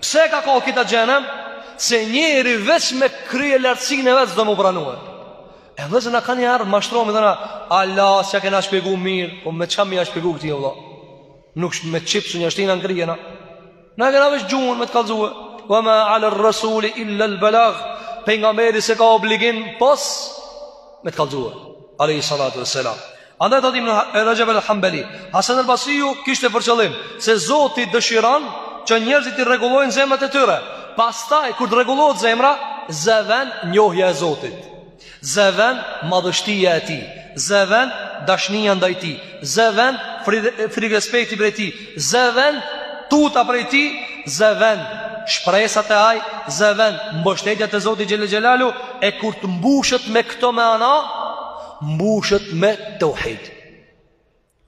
Pse e ka kall kita xhehenem? Se njeri veç me kryelartësinë e vet s'do me pranue. Edhe se në ka një ardhë mashtromi dhe në Ala, s'ja kena shpjegu mirë, po me ça me ja shpjegu këtij o vlla. Nuk është me çip, s'un ja shtina në krye na. Na e kena veç gjuhën me të kallzue. Ve ma ala resuli il-lel belag, Pejgamberi s'e ka obligim pos me të kallzue. Alejhi salatu ve selam. Andaj thotë Ibn Rexheb al-Hanbali, Hasan al-Basriu kishte për qëllim se Zoti dëshiron që njerëzit t'i rregullojnë zemrat e tyre. Pastaj kur të rregullohet zemra, zë vend njohja e Zotit. Zë vend madhështia e Tij, zë vend dashnia ndaj Tij, zë vend frikërespekti prej Tij, zë vend tuta prej Tij, zë vend shpresa te Ai, zë vend mbështetja te Zoti xhel-le xhelaluhu e kur të mbushet me këto me ana, mbushet me teuhid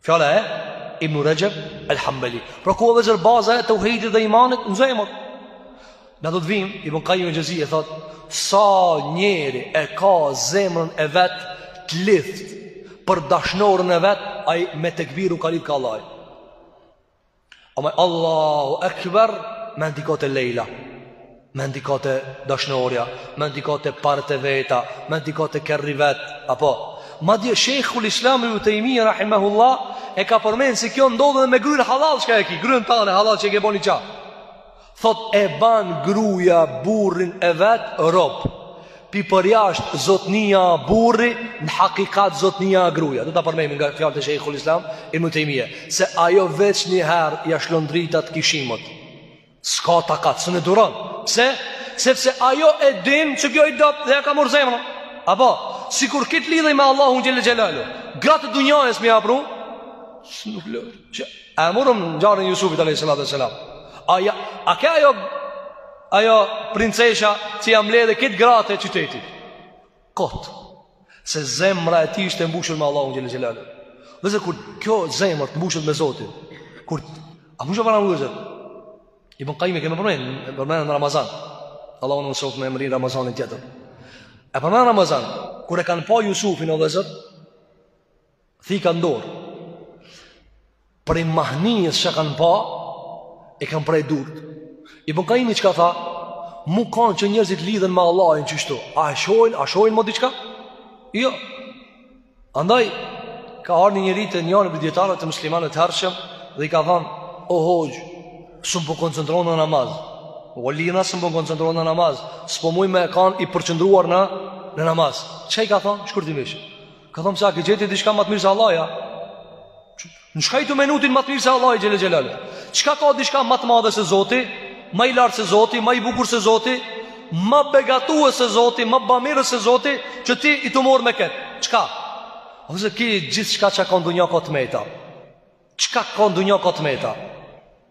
Fjala e Ibn Rexheb El Hambeli Pra ku e vllezër baza e teuhidit dhe imanit në zemër Na do të vijmë, Ibn Kajim el Xhevzije thotë Sa njeri e ka zemrën e vet të lidht Për dashnoren e vet Aj me tekbir u ka lidh ka laj Ama Allahu Ekber Mendt i ka te Lejla Mendt i ka te dashnorja Mendt i ka te paret e veta Mendt i ka te kerri vet Apo Madje Shejhul Islam Ibn Tejmije Rahimehullah E ka përmend se kjo ndodh edhe me gruen hallall Çka e ki gruen tane hallall që e ke bo niqa Thotë e ban gruja burrin e vet rob. Pi përjasht zotnia burri në hakikat zotnia gruja. Do ta përmenim nga fjalët e Shejhul Islam Ibn Tejmije, se ajo veç një herë ja lshon dritat kishim me thon. S'ka takat, s'un duron. Pse? Sepse ajo e din që ky o i dobët dhe ja ka marrë zemrën. Apo, sikur kit lidhje me Allahun xhel-le xhelaluhu, gratë e dunjasë me ja pru, së nuk lërë, që A e morëm ngjarjen e Jusufit a.s. A, ja, a ke ajo, ajo princesha që ja mledh këto gratë e qytetit? Kot, se zemra e tij ishte mbushur me Allahun xhel-le xhelaluhu. Dhe se kur kjo zemër të mbushet me Zotin, kur, a mbushur për në mbushur? Ibn Kajimi e kemi përmend, e përmendëm në Ramazan. Allahu na mundësoftë me e mrri Ramazanin tjetër. E përmendëm në Ramazan, kur e kanë pa Jusufin o dhe zërë, Thika n'dorë Prej mahnitjes çka kanë pa I kanë pre durt Ibn Kajimi çka tha Me kanë që njerëzit lidhen me Allahin qështu A e shohin, a shohin më diçka? Jo Andaj Ka ardhë njëri te njani Prej dijetarëve të muslimanëve të hershëm Dhe i ka than O hoxhë S'un po koncentrona në namaz Po lidhna s'un po koncentrona në namaz S'po muj me kanë i përqendruar në Në namaz Çka i ka than? Shkurtimisht Ka thonë se a ke gjet ti diçka ma të mirë se Allahi? A n'çka je tu menu ti ma të mirë se Allahu xhelle xhelalu? Çka ka diçka ma të madhe se Zoti? Ma i lartë se Zoti? Ma i bukur se Zoti? Ma begatues se Zoti? Ma bamirës se Zoti? Që ti je tu marrë me ketë? Çka? Ose ki gjithçka çka ka n'dunja ka të meta? Çka ka n'dunja ka të meta?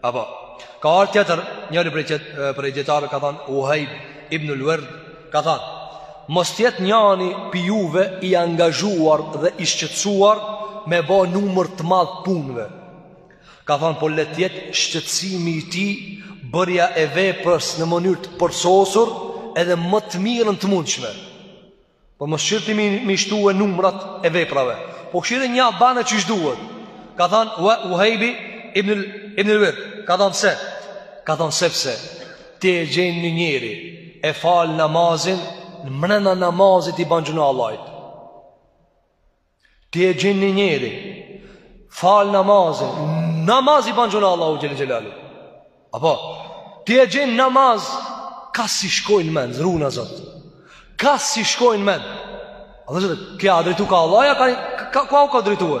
Apo, ka ardhë tjetër, njëri prej dijetarëve, ka thanë, Uhejb ibnul Werd, ka thanë, mos t'jetë njani pi juve i angazhuar dhe i shqetësuar me ba numër të madhë punëve. Ka thanë, po le t'jetë shqetësimi i tij, bërja e veprës në mënyrë të përsosur, edhe më të mirën të mundshme. Po mos kshyr ti m'i, m'i shtue numrat e veprave Po kshyre nja bane qysh duhet Ka thanë Uhejbi ibnul, ibnul Werd Ka thanë pse Ka thanë sepse Ti e gjen një njeri E fal namazin Në mrena namazit i ban gjynah Allahit Ti e gjen një njeri, fal namazin, n'namaz i ban gjynah Allahu xhelle xhelalu. Apo, ti e gjen n'namaz, ka s'i shkojnë men, runa Zot, ka s'i shkojnë men. A dhe Zot, ky a drejtu ka Allah, a ka u ka drejtue.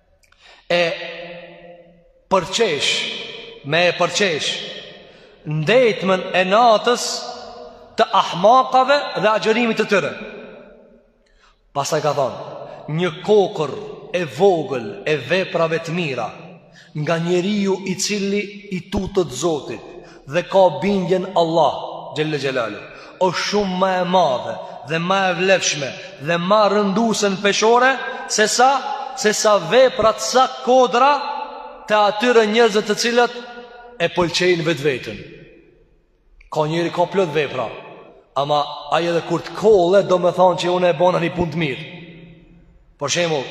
e përqesh me e përqesh ndejtmen e natës të ahmakave dhe agjërimit të tyre. Pastaj ka thonë, një kokërr e vogël e veprave të mira, nga njeriu i cili i tutet Zotit, dhe ka bindje n'Allah xhelle xhelalu është shumë ma e madhe dhe ma e vlefshme dhe ma rënduese në peshore se sa se sa veprat sa kodra të atyre njerëzve të cilët e pëlqejnë vetveten. Ka njeri ka plot vepra, ama ai edhe kur të kollet do me thanë që unë e bana një punë të mirë. Për shembull,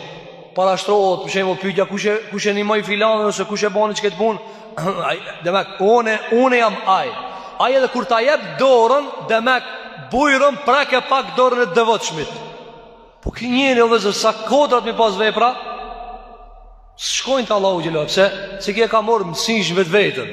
parashtrohet, për shembull, pyetja kush e kush e nimoi filanin ose kush e bani çket punë? Ai, demek, unë unë jam ai. Ai edhe kur ta jep dorën, demek, bujrum preke pak dorën e devotshmit. Po ky njeri edhe se sa kodrat me pas vepra, shkojnë te Allahu xhelle, pse, se ky e ka marrë mësysh vetveten.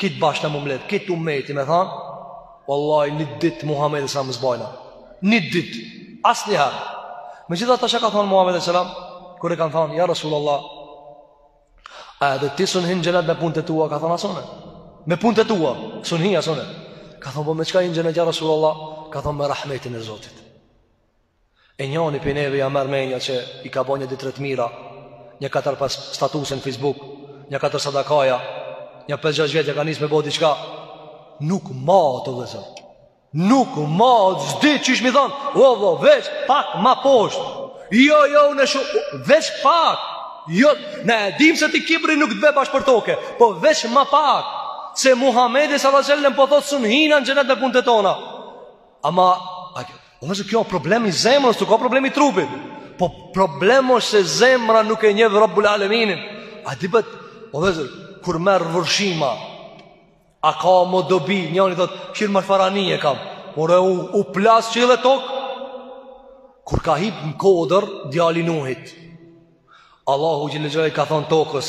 Krejt bashkë m'u mbledhë, krejt umeti me thanë, Wallahi, një ditë Muhammed alejhi selam më zbajna. Një ditë, asnjë herë. Me gjithë ata çka ka thonë Muhammed alejhi selam, kur e kanë thonë, ja Rasulallah, a edhe ti s'un hin n'xhenet me punë të tua, ka thonë as unë. Me punë të tua, s'un hin as unë. Ka thonë, po me çka hin n'xhenet, ja Rasulallah, ka thonë me rahmetin e Zotit. E njani prej neve ja merr menja që i ka bo nja dy-tre t'mira, nja katër-pes statuse n'Facebook, nja katër sadakaja, nja 5-6 vjet ja ka nis me bo diçka, nuk mahet, vllezër, nuk mahet, s'di qysh me i thonë, o vlla veç pak ma poshtë, jo, jo, ne shumë, veç pak, jo, ne e dimë se ty kibri nuk të bje bash për toke, po veç ma pak, se Muhammedi s.a.s. po thotë s'un hina në xhenet me punët tona, Ama, o vllezër, kjo problem i zemrës, nuk ka problemi trupit. Po problemi osht se zemra nuk e njeh Rabbul Aleminin. A di be, o vllezër, kur merr vërshima, a ka më dobi, njëri thot, "Kir më farani e kam." Ore, u, u plas qiell e tokë. Kur ka hip në kodër djali Nuhit. Allahu xhel-le xhelaluhu ka thon tokës,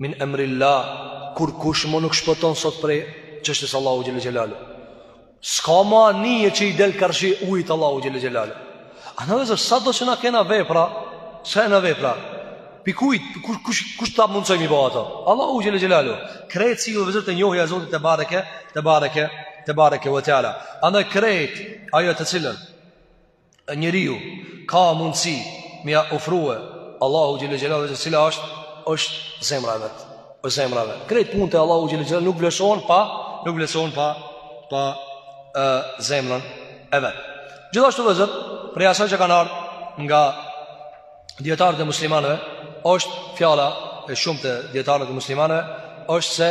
Min emrillah, kurkush më nuk shpëton sot prej çështjes Allahut xhel-le xhelaluhu. S'ka ma një që i del karshi ujit Allahut xhel-le xhelaluhu. Ama vllezër, sado që na kena vepra, sa e në vepra, prej kujt, kush, kush, kush ta mundësoi me i bo ato? Allahu xhel-le xhelaluhu. Krejt si ju vllezër te njohja Zotit tebareke, tebareke, tebareke ve teala. Ama krejt, ajo të cilën, e njeriu ka mundësi me ia ofrue Allahut xhel-le xhelaluhu vllezër cila është është zemra e vet. Osht zemra e vet. Krejt punët te Allahu xhel-le xhelaluhu nuk vlerësohen pa nuk vlerësohen pa pa e, zemrën e vet. Gjithashtu vllezër, prej asaj që ka ardhur nga dijetarët e muslimanëve, është fjala e shumtë e dijetarëve të muslimanëve, është se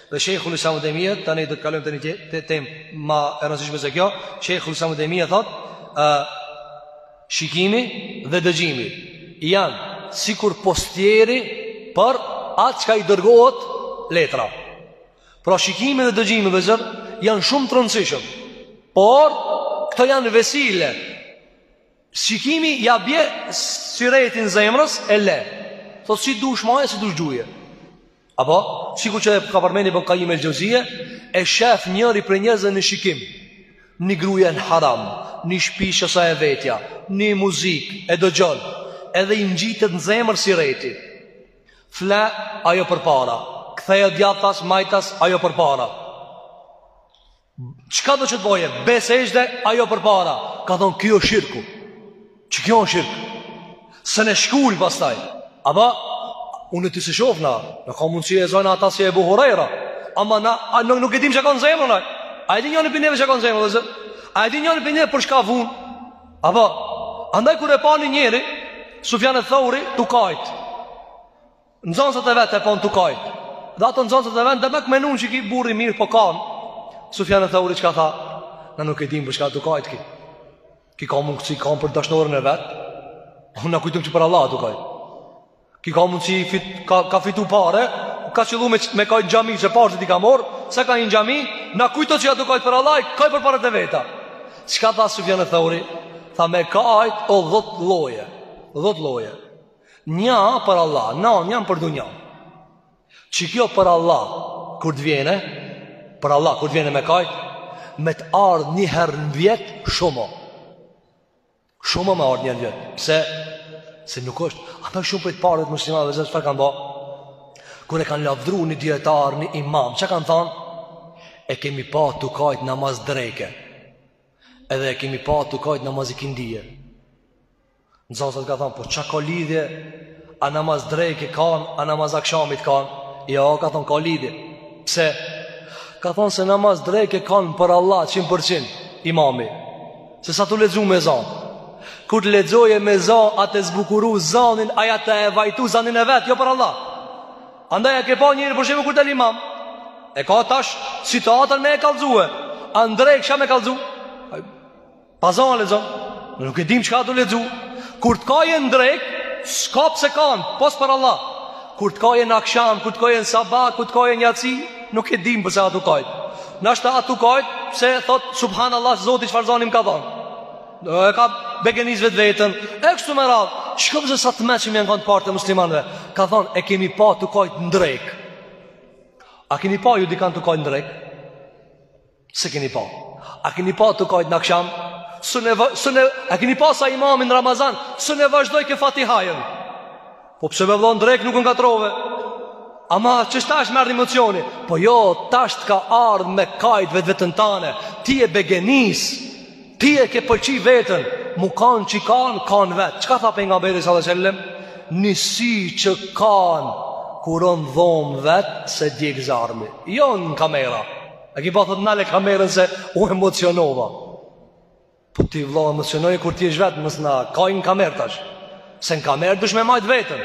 Dhe Shejhul Islam Ibn Tejmije, tani do të kalojmë te një temë më e rëndësishme se kjo. Shejhul Islam Ibn Tejmije thotë, ë shikimi dhe dëgjimi janë sikur postieri për atë çka i dërgohet letra. Pra shikimi dhe dëgjimi vllezër janë shumë të rëndësishëm. Por këto janë vesile Shikimi ja bje siretin zemrës e le. Thot si dush maje, si dush gjuje. Apo, sikur që e ka përmend Ibn Kajjim el-Xhevzije, e shef njëri prej njerëzve një shikim. Një grue në haram, një shpi që s'a e vetja, një muzikë e dëgjon, edhe i ngjitet në zemrë sireti. Fle, ajo përpara, kthehu djathtas, majtas, ajo përpara. Çka do që të boje? Bje sexhde, ajo përpara Ka thonë kjo shirk Që kjo shirk Së në shkull pastaj A ba Unë ty s'ti shof, na ka mundësi e zojna ata si Ebu Hurejra Ama na, a, nuk, nuk e dim çka ka në zemër A, a e di njani prej neve çka ka në zemër, vllezër A e di njani prej neve për çka vun A ba Andaj kur e pa një njeri Sufjan eth-Theurin tu kajt Nxënësat e vet e panë tu kajt. Dhe ato nxënësat e vet demek menun që ky burri mirë po kan. Sufjan e Thauri çka tha? Na nuk e dim për çka tu kajt ky. Ky ka mundsi kan për dashnoren e vet. E na kujtojmë që për Allah tu kajt. Ky ka mundsi fit ka ka fitu pare, ka qëllu me, me kajt n'xhami që parë që t'i ka marrë, se kan n'xhami, na kujtojmë që a tu kajt për Allah, kan për paret e veta. Çka tha Sufjan e Thauri? Tha me kajtë o dhet lloje, dhet lloje. Nja për Allah, nanë janë për dunja. Që kjo për Allah, kur të vjene, për Allah, kur të vjene me kajt, me të ardhë një herë në vjet, shumë. Shumë me ardhë një herë në vjet. Pse? Se nuk është. Ama shumë prej të parët muslimanëve se çfarë kanë ba? Kur e kanë lavdru një dijetar, një imam, çka kanë thanë? E kemi pa tu kajt namaz dreke. Edhe e kemi pa tu kajt namaz ikindie. Nxënësat ka thonë, po çka ka lidhje? A namaz dreke kan, a namaz akshamit kan? Jo, ka thonë, ka lidhje. Pse? Ka thonë se namaz dreke kan për Allah, 100%, imami. Se s'a tu lexu me za. Kur të lexoje me za, a tu e zbukuru zanin, aj a tu e vajtu zanin e vet, jo për Allah. Andaj e ke pa njeri për shembull kur del imam. E ka tash situatën me e kallzue. A n'drekë, çka me kallzue? Pa za lexon, nuk e dim çka a tu lexu. Kur të kajë n'drekë, s'ka pse kan, pos për Allah. Kur të kajë në aksham, kur të kajë në sabah, kur të kajë në jaci, nuk e dim pse a tu kajt. Nashta a tu kajt, pse thot subhanallah Zoti çfarë zani m'ka dhon. E ka begenis vetveten. E kështu me radhë, shiko se sa të mençëm janë kanë të parët e muslimanëve. Ka thon e kemi pa tu kajt n'drekë. A keni pa ju dikan tu kajt n'drekë? S'e keni pa A keni pa tu kajt në aksham Sene, sene, A keni pa sa imami n'Ramazan s'un e vazhdojke Fatihajën Po pse bre vllo n'drekë nuk u ngatrrove Ama qetash m'erdh emocioni Po jo tash të ka ardhë me kajt vetveten tane Ti e begenis Ti e ke pëlqy veten M'u kanë që kan, kan vetë Çka tha Pejgamberi alejhi selam Ni sy që kan kur o n'dhomë vetë s'e djeg zjarmi Jo në kamera A ki pa thot nale kamerën se u emocionova. Po ti vllo emocionohu kur të jesh vetë mos na kaj n'kamerë tash. Se në kamerë dush me majtë veten.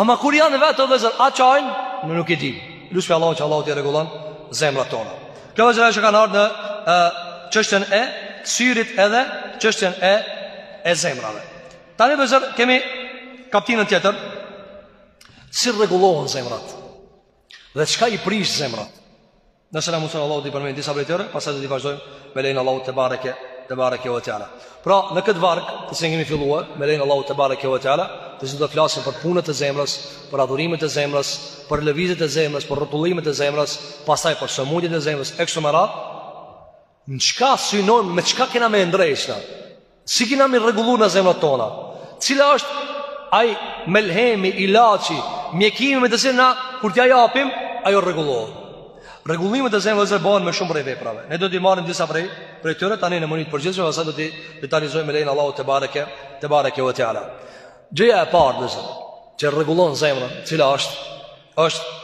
Ama kur janë vetë o vllezër, a qajnë? Unë nuk e di. Lusim Allahun që Allahu t'i rregullon zemrat tona. Kjo vllezër e që kanë ardhë në çështjen e syrit edhe çështjen e, e zemrave. Tani vllezër kemi kaptinën tjetër. Si rregullohen zemrat? Dhe çka i prish zemrat? Nëse na mundson Allahu do i përmendim disa prej tyre, pastaj do t'i vazhdojmë me lejen e Allahut tebareke tebareke ve teala. Pra, në këtë varg, të cilin kemi filluar, me lejen e Allahut tebareke ve teala, të cilin do të flasim për punët e zemrës, për adhurimet e zemrës, për lëvizjet e zemrës, për rrotullimet e zemrës, pastaj për sëmundjet e zemrës e kështu me radhë. Në çka synojmë, me çka kena me e ndreq na? Si kena me i rregullu na zemrat tona? Cili është ai melhemi, ilaçi, mjekimi me të cilin na, kur t'ia japim, ajo rregullohet. Rregullimet e zemrës bëhen me shumë prej veprave. Ne do t'i marrim disa prej prej tyre tani në mënyrë të përgjithshme, pastaj do t'i detalizojmë me lejen e Allahut tebareke tebareke ve teala. Gjëja e parë do të që rregullon zemrën, cila është është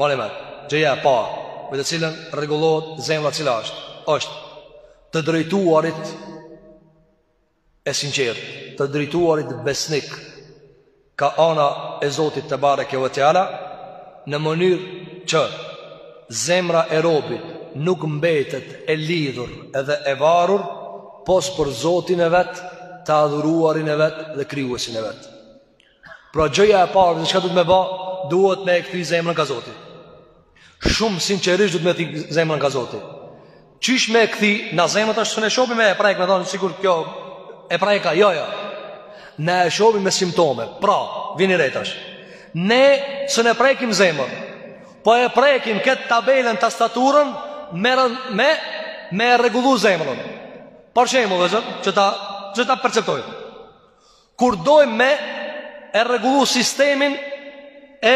Marrim e, gjëja e parë, me të cilën rregullohet zemra cila është, është të drejtuarit e sinqertë, të drejtuarit besnik, kah ana e Zotit tebareke ve teala, në mënyrë që zemra e robit të mbetet e lidhur edhe e varur, pos për Zotin e vet, të adhuruarin e vet dhe krijuesin e vet. Pra gjëja e parë dhe çka duhet me ba, duhet me e kthy zemrën kah Zoti. Shumë sinqerisht duhet me kthy zemrën kah Zoti. Qysh me e kthy na zemrën tash s'e shohim me e prek me thonë sikur kjo e preka, jo jo. Na e shohim me simptome. Pra, vini re tash. Ne s'un e prekim zemrën. Po e prekim kët tabelën tastierën me me me rregullu zemrën. Për shembull, që ta që ta perceptojmë. Kur dojmë me e rregullu sistemin e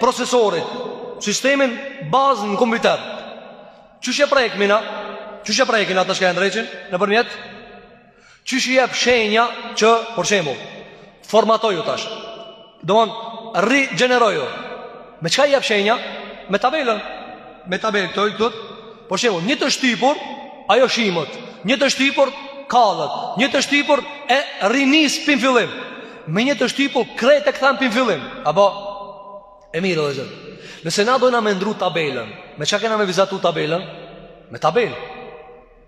procesorit, sistemin bazë në kompjuter. Qysh e prekim na, qysh e prekin ata çka e ndreqin, nëpërmjet, qysh i jep shenja që, për shembull, formatoju tash, Domethënë rigjeneroju Me çka i jep shenja? Me tabelën Me tabelën këto këtë Për shembull një të shtypur Ajo shlyhet Një të shtypur kallet Një të shtypur e rinis pi në fillim Me një të shtypur krejt e kthen pi në fillim Apo E mirë dhe zërë Nëse na dojmë me ndru tabelën Me çka kena me vizatu tabelën? Me tabelë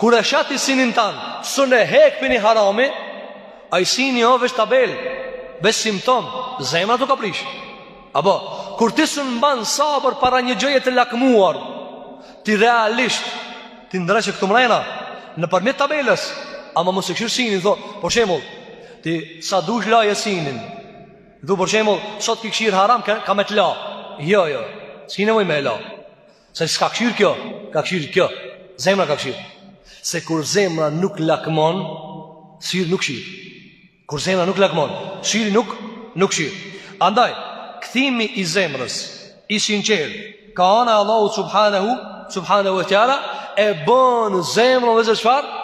Kur e sheh ti synin tand, s'un e hek pi një harami, ai syni o veç tabelë, veç simptomë, zemra t'u ka prish. Apo, kur ti s'un mban sabër para një gjëje të lakmuar, ti realisht, ti ndreqe këtu mrena, nëpërmjet tabelës, ama mos e kshir synin, thot, për shembull, ti sa dush laje synin, thu për shembull, sot ki kshirë haram, ka, ka me të la, jo, jo, s'ki nevojë me e la, Se s'ka kshir kjo? Ka kshir kjo. Zemra ka kshir. Se kur zemra nuk lakmon, syri nuk kshir. Kur zemra nuk lakmon, syri nuk, nuk kshir. Andaj, kthimi i zemrës, i sinqertë, ka ana Allahu subhanahu, subhanahu wa ta'ala, e bën zemrën vëllezër çfarë,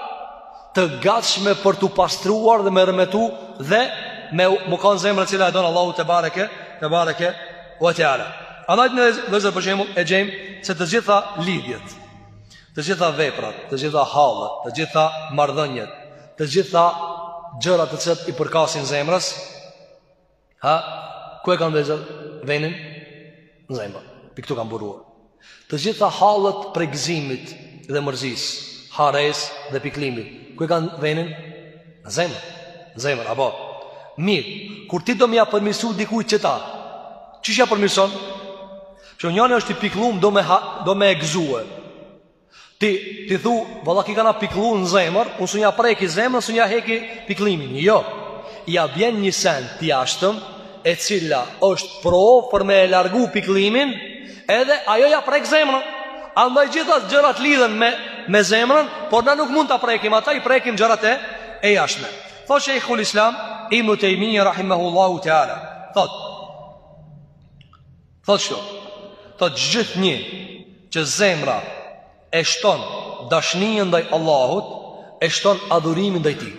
të gatshme për t'u pastruar dhe meremetu dhe me u kanë zemra cila e don Allahu tebareke, tebareke, Wa ta'ala. Andaj vëllezër për shembull e gjejmë se të gjitha lidhjet, të gjitha veprat, të gjitha hallet, të gjitha marrëdhëniet, të gjitha gjërat të cilat i përkasin zemrës, ha, ku e kanë vëllezër venin? Në zemër. Pi ktu kanë buruar. Të gjitha hallet prej gëzimit dhe mërzisë, haresë dhe pikëllimit, ku e kanë venin? Në zemër, në zemër, apo? Mirë, kur ti do me ja përmirësu dikujt qeta, qysh ja përmirëson? Qe njani është i pikllum do me, ha, do me e gëzue, Ti t'i thu, valla ki kana pikëllu në zemër, unë s'un ja preki zemrën, s'un ja heki pikëllimin. Jo. Ja bjen një sen të jashtëm, e cila është provë për me e largu pikëllimin, edhe ajo ja prek zemrën. Andaj gjitha gjërat lidhen me me zemrën, por na nuk mund ta prekim ata, i prekim gjërat e e jashtme. Thotë Sheikhul Islam Ibn Taymiyyah rahimahullahu ta'ala. Thotë Thotë kështu, Thotë gjithnjë që zemra e shton dashninë ndaj Allahut, e shton adhurimin ndaj Tij.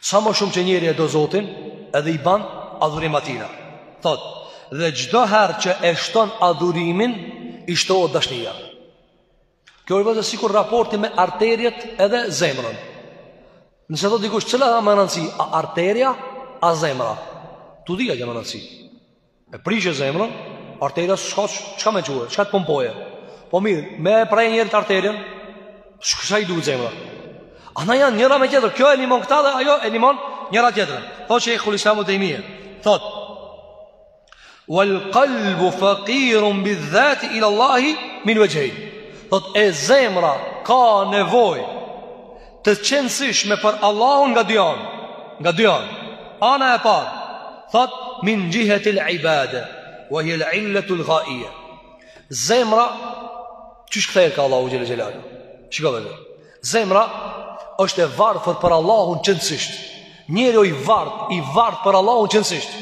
Sa më shumë që njeri e do Zotin, edhe i ban adhurim atij. Thotë, dhe çdo herë që e shton adhurimin, i shtohet dashnia. Kjo është vëllezër sikur raporti me arteriet edhe zemrën. Nëse thotë dikush cila ka më rëndësi, a arteria, a zemra? Të dyja janë me rëndësi. E prishe zemrën, arterja s'ka çka me çu, çka të pompojë. Po mirë, me e pre njeri arterjen, çka i duhet zemra? Ana janë njëra me tjetrën, kjo e nihmon këta dhe ajo e nihmon njëra tjetrën. Thot Sheikhul Islam Ibn Taymiyyah. Thot. Wal qalbu faqirun bi dhati ila Allahi min wajhayn. Thotë zemra ka nevojë Të qenësishme për Allahun nga dy anë. Nga dy anë. Ana e parë, thot min jihatil ibade wa hiya al-illatul ghaiyya. Zemra qysh kthehet ka Allahu xhel-le xhelaluhu. Shiko vëllezër. Zemra është e varfër për Allahun qenësisht. Njeri o i varfër, i varfër për Allahun qenësisht.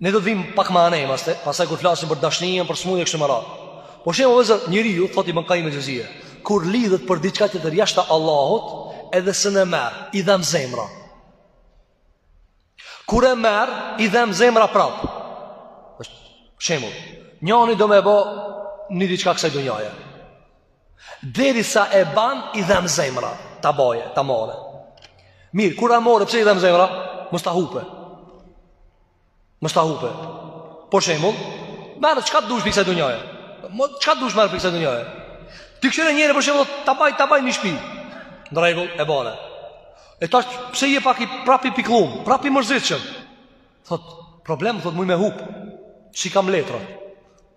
Ne do të vijm pak ma anej pastaj, kur flasim për dashninë, për smundje kështu me radhë. Për shembull vllezër njeriu thot Ibn Kajjim Xhevzije. Kur lidhet për diçka tjetër jashta Allahut, edhe s'un e merr, i dhem zemra. Kur e merr, i dhem zemra prap. Shembull. Njëri do me bo një diçka kësaj dunjaje. Derisa e ban i dhem zemra Ta boje, ta marre Mirë, kur e more, pse i dhem zemra? Mos ta hupe Mos ta hupe Për shembull Merr, çka të dush prej kësaj dunjaje? Çka të dush merr prej kësaj dunjaje? Ti kqyre njeri, për shembull, ta baj, ta baj një shpi Në rregull, e bane E tash, pse je pak prap i pikllum Prap i mërzitshëm Thot, problem, thot, muj me hup S'i kam letrat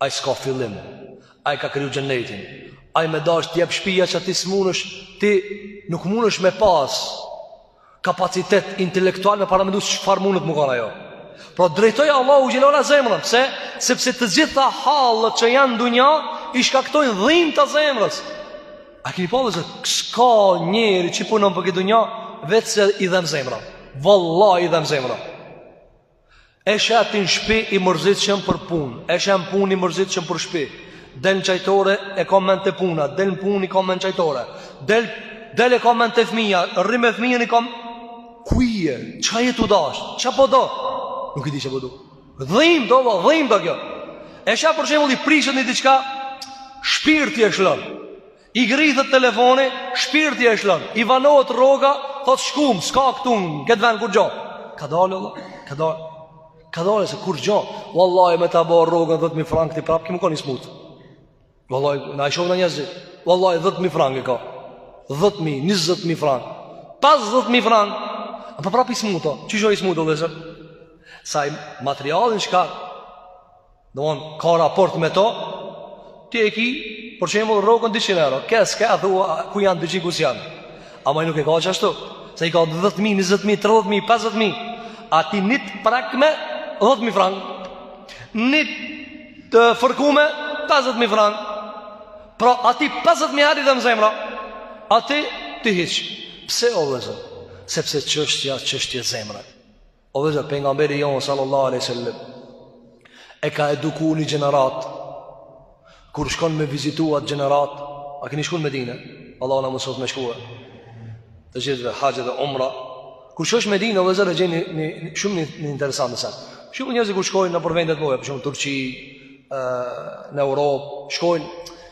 Ai s'ka fillim. Ai ka kriju xhenetin. Ai me dash të jep shpija që ti s'munësh, ti nuk munësh me pas kapacitet intelektual me paramendu se çfarë munet me kon ajo. Pra drejtoja Allahut xhele shanuhu zemrën, pse? Sepse të gjitha hallet që janë n'dunja, i shkaktojnë dhimta zemrës. A kini pa vllezër, s'ka njeri që punon për këtë dunja, veçse i dhem zemrën. Vallahi i dhem zemrën. Është në shpi i mërzitshëm për punë Është n'punë i mërzitshëm për shpi Del në çajtore e ka men te puna Del në punë i ka men n'çajtore Del, del e ka men te fmija Rri me fmijën i ka men Ku je, ça jetë u dasht Ça po do Nuk e di ça po do Dhimta, bo, dhimta kjo Është për shembull i prishet një diçka Shpirti e shlon I grithet telefoni, shpirti e shlon. I vanohet rroga, thot shkum, s'ka këtu në këtë vend kurgjo. Kadalë, vlla, kadalë. Kadalë se kurgjo. Wallahi me ta bo rrogën 10000 frank ti prap ki me kon i smut. Wallahi na i shohim njerëz. Wallahi 10000 frank e ka. 10000, 20000 frank. 50000 frank. Apo prap i smut o. Çi jo i smut o vllezër? Sa materialin çka Do mon ka raport me to Ti e ki Për shembull rrogën 200 euro Kes, ke, a thua, ku janë të gjikus janë Ama ai nuk e ka qashtu Se i ka 10.000, 20.000, 30.000, 50.000 Atij një të prekme 10.000 frank Një të fërkume 50.000 frank Pra atij 50.000 euro i dhem zemra Atij hiç Pse o vllezër Sepse çështja çështje zemra O vllezër, pengamberi jonë, sallallahu aleyhi sallam, e ka eduku një gjenerat, kur shkon me vizitu at gjenerat, a keni shku n'Medine, Allahu na mundsoft me shku, të gjithve haxh dhe umre, kur shkosh Medine, o vllezër, e gjeni një, një, shumë një, një interesant një sen, shumë njerëz kur shkojnë nëpër vendet mojë, për shembull Turqi, në Europë, shkojnë,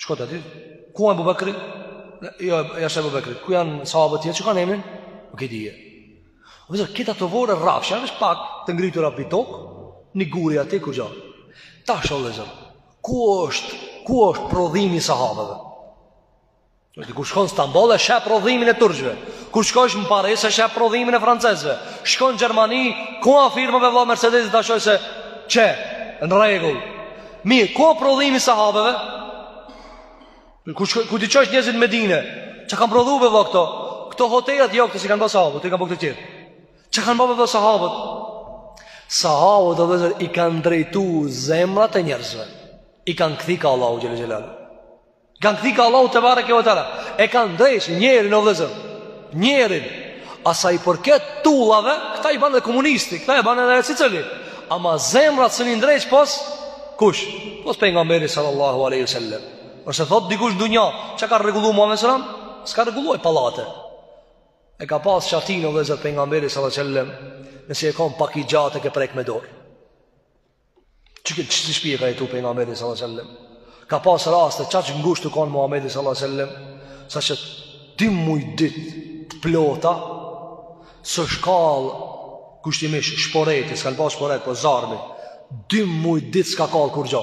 Shkot aty, ku jan Ebu Bekri? Jo, ja sheh Ebu Bekri, ku janë sahabët tjetër që kanë emrin? Nuk e di. O vllezër, këto ato vorre rafsh, janë veç pak të ngritur pi tokë, një gur aty kurgjo. Tash o vllezër, ku është, ku është prodhimi i sahabëve? Dhe kur shkon Stamboll e sheh prodhimin e turqve. Kur shkosh në Paris e sheh prodhimin e francezëve. Shkon në Gjermani, ku ka firma be vëlla Mercedes ta shoh se qe në rregull. Mirë, ku â prodhimi i sahabëve? Kur, kur t'i çojsh njerëzit Medine? Ça kanë prodhu be vllo këto? Këto hotelat jo, këto s'i kanë ba sahabët, këto i kanë bo këto tjerë. Ça kanë ba be vllo sahabët? Sahabët eee i kanë drejtu zemrat e njerëzve. I kanë kthi ka Allahu Xhele Xhelaluhu. Kanë kthi ka Allahu tebareke ue teala E ka ndreq njerin o vllezër Njerin A sa i përket tullave Këta i ban edhe komunisti Këta i ban edhe secili Ama zemrat s'mun i ndreq pos Kush Pos pejgamberi sallallahu aleyhi sallam Nëse thot dikush dunja Ça ka rregullu Muhammed sallam S'ka rregullu ai pallate E ka pas çatinë o vllezër pejgamberi sallallahu aleyhi sallam Nëse je kon pak i gjatë e ke prek me dorë Që këtë qat shpi e ka jetu pejgamberi sallallahu alaihi wasallam. Ka pas raste qaç ngusht u kon Muhammedi sallallahu alaihi wasallam, sa që dy muj dit të plota s'oshtë kall kushtimish shporeti, s'kanë pas shporet, po zarmi, dy muj dit s'ka kallë kurgjo.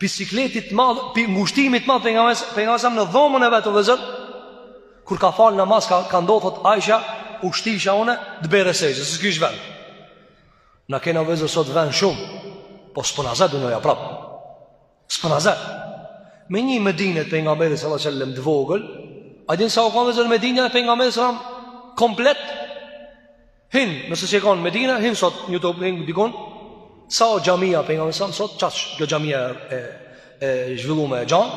bisikletit t'madh, pi ngushtimit t'madh pejgamberi, pejgamberi sam në dhomën e vet, vllezër, kur ka falë namaz, ka, ka ndodh thot Aisha, u shtisha une, të bëre sexhde, se s'kish vend. Na kena vllezër sot vend shumë, po s'po na ze dunjaja prapë, s'po na ze. Me një Medine t'pejgamberit sallallahu alejhi sellem të vogël, a dinë sa u kan vllezër Medina e pejgamberit, komplet, Hin, nëse qi u kon Medina, hin sot një top in dikon. Sa o xhamia e pejgamberit sa sot çaç, kjo xhamia e e zhvilluar e gjan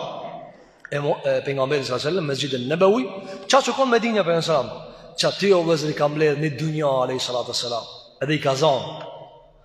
e, e pejgamberit sa selam mesjidin Nabawi, çaç u kon Medina e pejgamberit sa. Qaty o vllezër i ka mbledh një dynja alayhi salatu selam. Edhe i ka zon.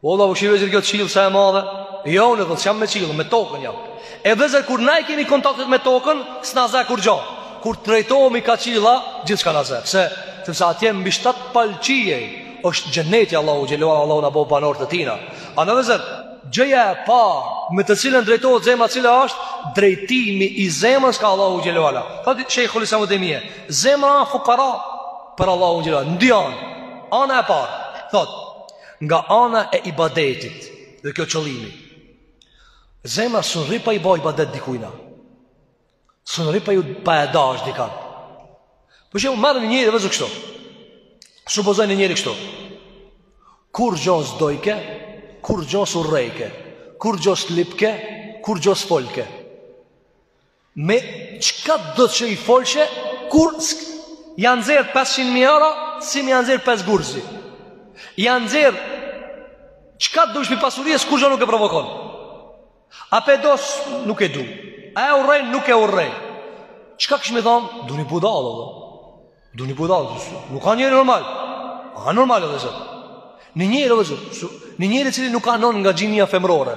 Valla përfshive gjithë kjo qilë sa e madhe Jo unë dhe s'jam me qilë, me tokën jam E vllezër kur na i kemi kontaktet me tokën S'na zë kurgjo Kur drejtohemi ka qila Gjithçka na zë Pse Sepse atje mbi shtatë palë qie është xheneti Allahu xhelaluhu Allahu na bo banorë të tina Ani vllezër Gjëja e parë Me të cilën drejtohet zemra cila është Drejtimi i zemrës ka Allahu xhele ue ala Tha të që i khulisa më dhe mje Zemra fukara Për Allahu xhele ue ala Ndigjon Ana e parë Thotë Nga ana e ibadetit dhe kjo qëllimi. Zemra s'un rri pa i bo ibadet dikujna. S'un rri pa ju pa e dash dika. Për shembull, marrim një njeri vllezër kështu. Supozoj një njeri kështu. Kurgjo s'dojke, kurgjo s'urrejke, kurgjo s'lipke, kurgjo s'folke. Me çka do t'i folshe kur ja nxjerr 500 mijë euro, si me ja nxjerr 5 gurzi. Ja nxjerr çka do të pasuria kurgjo nuk e provokon. A pe do nuk e du. A e urrej nuk e urrej. Çka kish me thon? Do një budall apo? Do një budall, nuk ka njeri normal. A normal vllezër. Një njeri vllezër, një njeri i cili nuk anon nga gjinia femrore.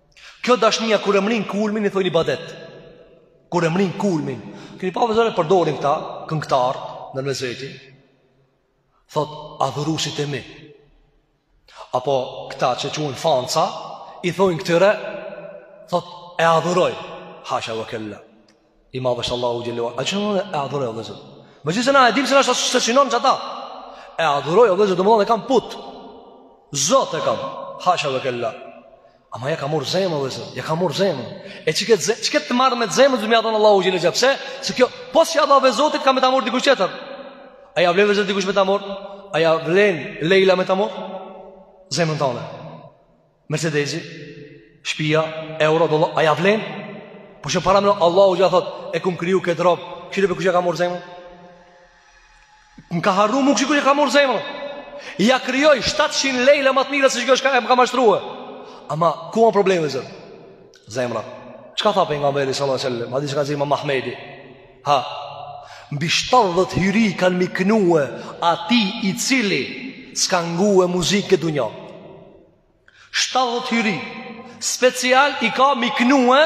Kjo dashnia kur e mrin kulmin i thonë ibadet. Kur e mrin kulmin, keni pa vllezër përdorin këta këngëtar ndërmes veti. Thot adhurusit e mi. Apo këta që quhen fansa i thonë këtyre thot e adhuroj. Hasha wa kella. I madh është Allahu xhelalu. A çon e adhuroj vllezër. Megjithëse na e dim se ai s'e synon qata. E adhuroj vllezër, domethon e kam put. Zot e kam. Hasha ve kella. Ama ja ka morë zemrën vllezër. Ja ka morë zemrën. E çike çike të marr me zemër do me ia dhon Allahu xhele xhelalu. Pse? Se kjo pos Allahut, Zotit ka me ta marr dikush tjetër. A ja vlen vllezër dikush me ta marr? A ja vlen Lejla me ta marr? Zemrën tonë. Mercedesi, shpia, euro, dollar, a ja vlen? Po paramendo Allahu që a thot, e kum kriju këtë rob, kshyre pe kush ja ka morë zemrën? Më ka harru mu kush ja ka morë zemrën? Ja krijoj 700 Lejla ma të mira se ajo që ka mashtrue. Ama, ku a problemi vllezër? Zemra. Çka tha pejgamberi salallahu alejhi ve selem? Hadis ka te imam Ahmedi. Ha, mbi 70 hyri kanë me i knue atij i cili s'ka ngue muzikë këtë dunja. 70 hyri special i ka me i knue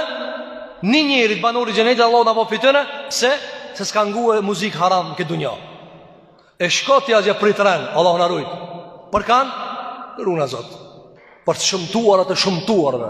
një njerit banori xhenetit Allahu na boft prej tyne pse se s'ka ngue muzik haram në këtë dunja e shkoti asja prit ren Allahu na rujt për kan runa zot për të shëmtuarat e shëmtuarve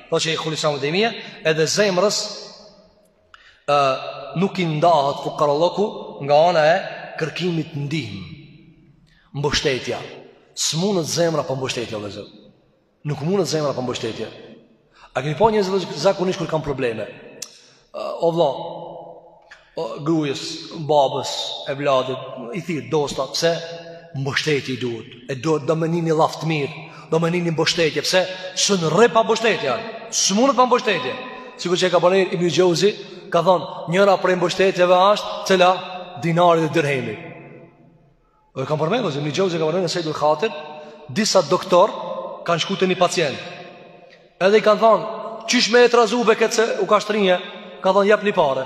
Tho që i khulli sa më dhejmije Edhe zemrës e, Nuk i ndahet fukarallëku Nga ana e kërkimit ndihmë Mbështetja S'mundet zemra pa mbështetje vllezër Nuk mundet zemra pa mbështetje A keni pa njerëz zakonisht kur kan probleme O vlla, o grujës, babës, evladit, i thirr dosta, pse? Mbështetje i duhet, e do, do me ni ni llaf të mirë, do me ni ni mbështetje, pse? S'un rri pa mbështetje, s'mundet pa mbështetje. Sikur që e ka përmend, Ibn Xhevzi, ka thonë, njëra prej mbështetjeve ashtë, cila, dinari dhe dirhemi. Dhe kam përmendur se Ibn Xheuzi ka përmendur në Sejdul Hatir, disa doktor kanë shkuar te një pacient. Edhe i kanë thënë, "Qysh me e trazu be këtë se u ka shtrinje?" Ka thënë, "Japni pare."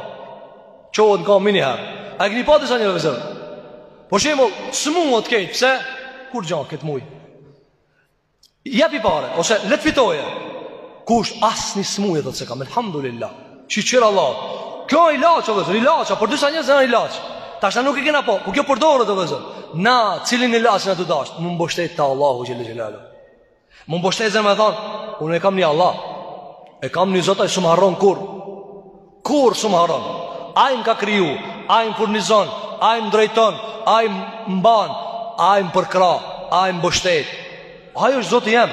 Çohet n'kamë menjëherë. A keni pa disa njerëz, vëllezër? Për shembull, s'mund të ketë, pse? Kur gjon këtë muj? Jepi pare, ose le të fitoje. Kush asnjë smujë thotë s'e kam. Elhamdulillah. Shyqyr Allah. Kjo është ilaç, o vëllezër, ilaç, për disa njerëz a ilaç. Tash na nuk e kena po, por kjo përdoret o vëllezër. Na, cilin ilaç na u dasht? Mu mbështet te Allahu xhele xhelaluhu. Mu mbështet zemra, me thon, unë e kam një Allah. E kam një Zot ai s'um harron kurrë. Kurrë s'um harron. Ai më ka kriju, ai më furnizon, ai më drejton, ai më mban, ai më përkrah, ai më mbështet. Ai është Zoti jem.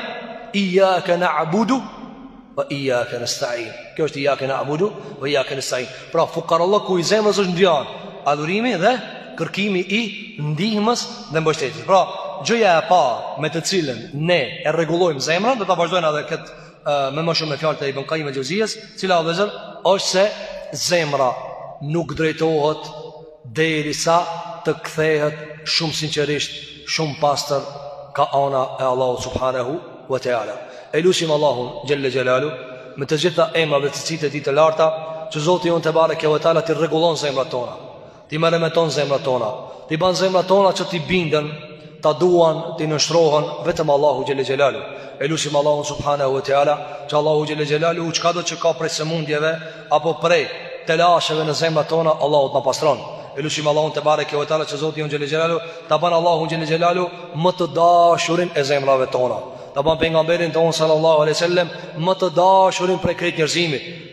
Iyyaka na'budu wa iyyaka nasta'in. Kjo është iyyaka na'budu wa iyyaka nasta'in. Pra fukarallëku i zemrës është ndjan, adhurimi dhe kërkimi i ndihmës dhe mbështetjes. Pra, gjëja e parë me të cilën ne e rregullojmë zemrën, do ta vazhdojmë edhe këtë me më shumë me fjalët e Ibn Kajim el-Xheuzijes, cila vëllezër është se zemra nuk drejtohet derisa të kthehet shumë sinqerisht, shumë pastër ka ana e Allahut subhanahu wa taala. E lusim Allahun xhelle xhelaluhu me të gjitha emrat dhe cilësitë e tij të larta, që Zoti jonë tebareke ve teala t'i rregullon zemrat tona. T'i meremeton zemrat tona T'i ban zemrat tona që t'i binden Ta duan, t'i nënshtrohen Vetëm Allahut xhelle xhelaluhu E lusim Allahun Subhanehu ve Teala Që Allahu xhelle xhelaluhu çkado që ka prej sëmundjeve Apo prej telasheve në zemrat tona Allahu të na pastron E lusim Allahun tebareke ve teala Që Zoti jonë xhelle xhelaluhu Ta ban Allahun xhelle xhelaluhu Më të dashurin e zemrave tona Ta ban pejgamberin tonë sallallahu alejhi ve sellem Më të dashurin prej krejt njerëzimit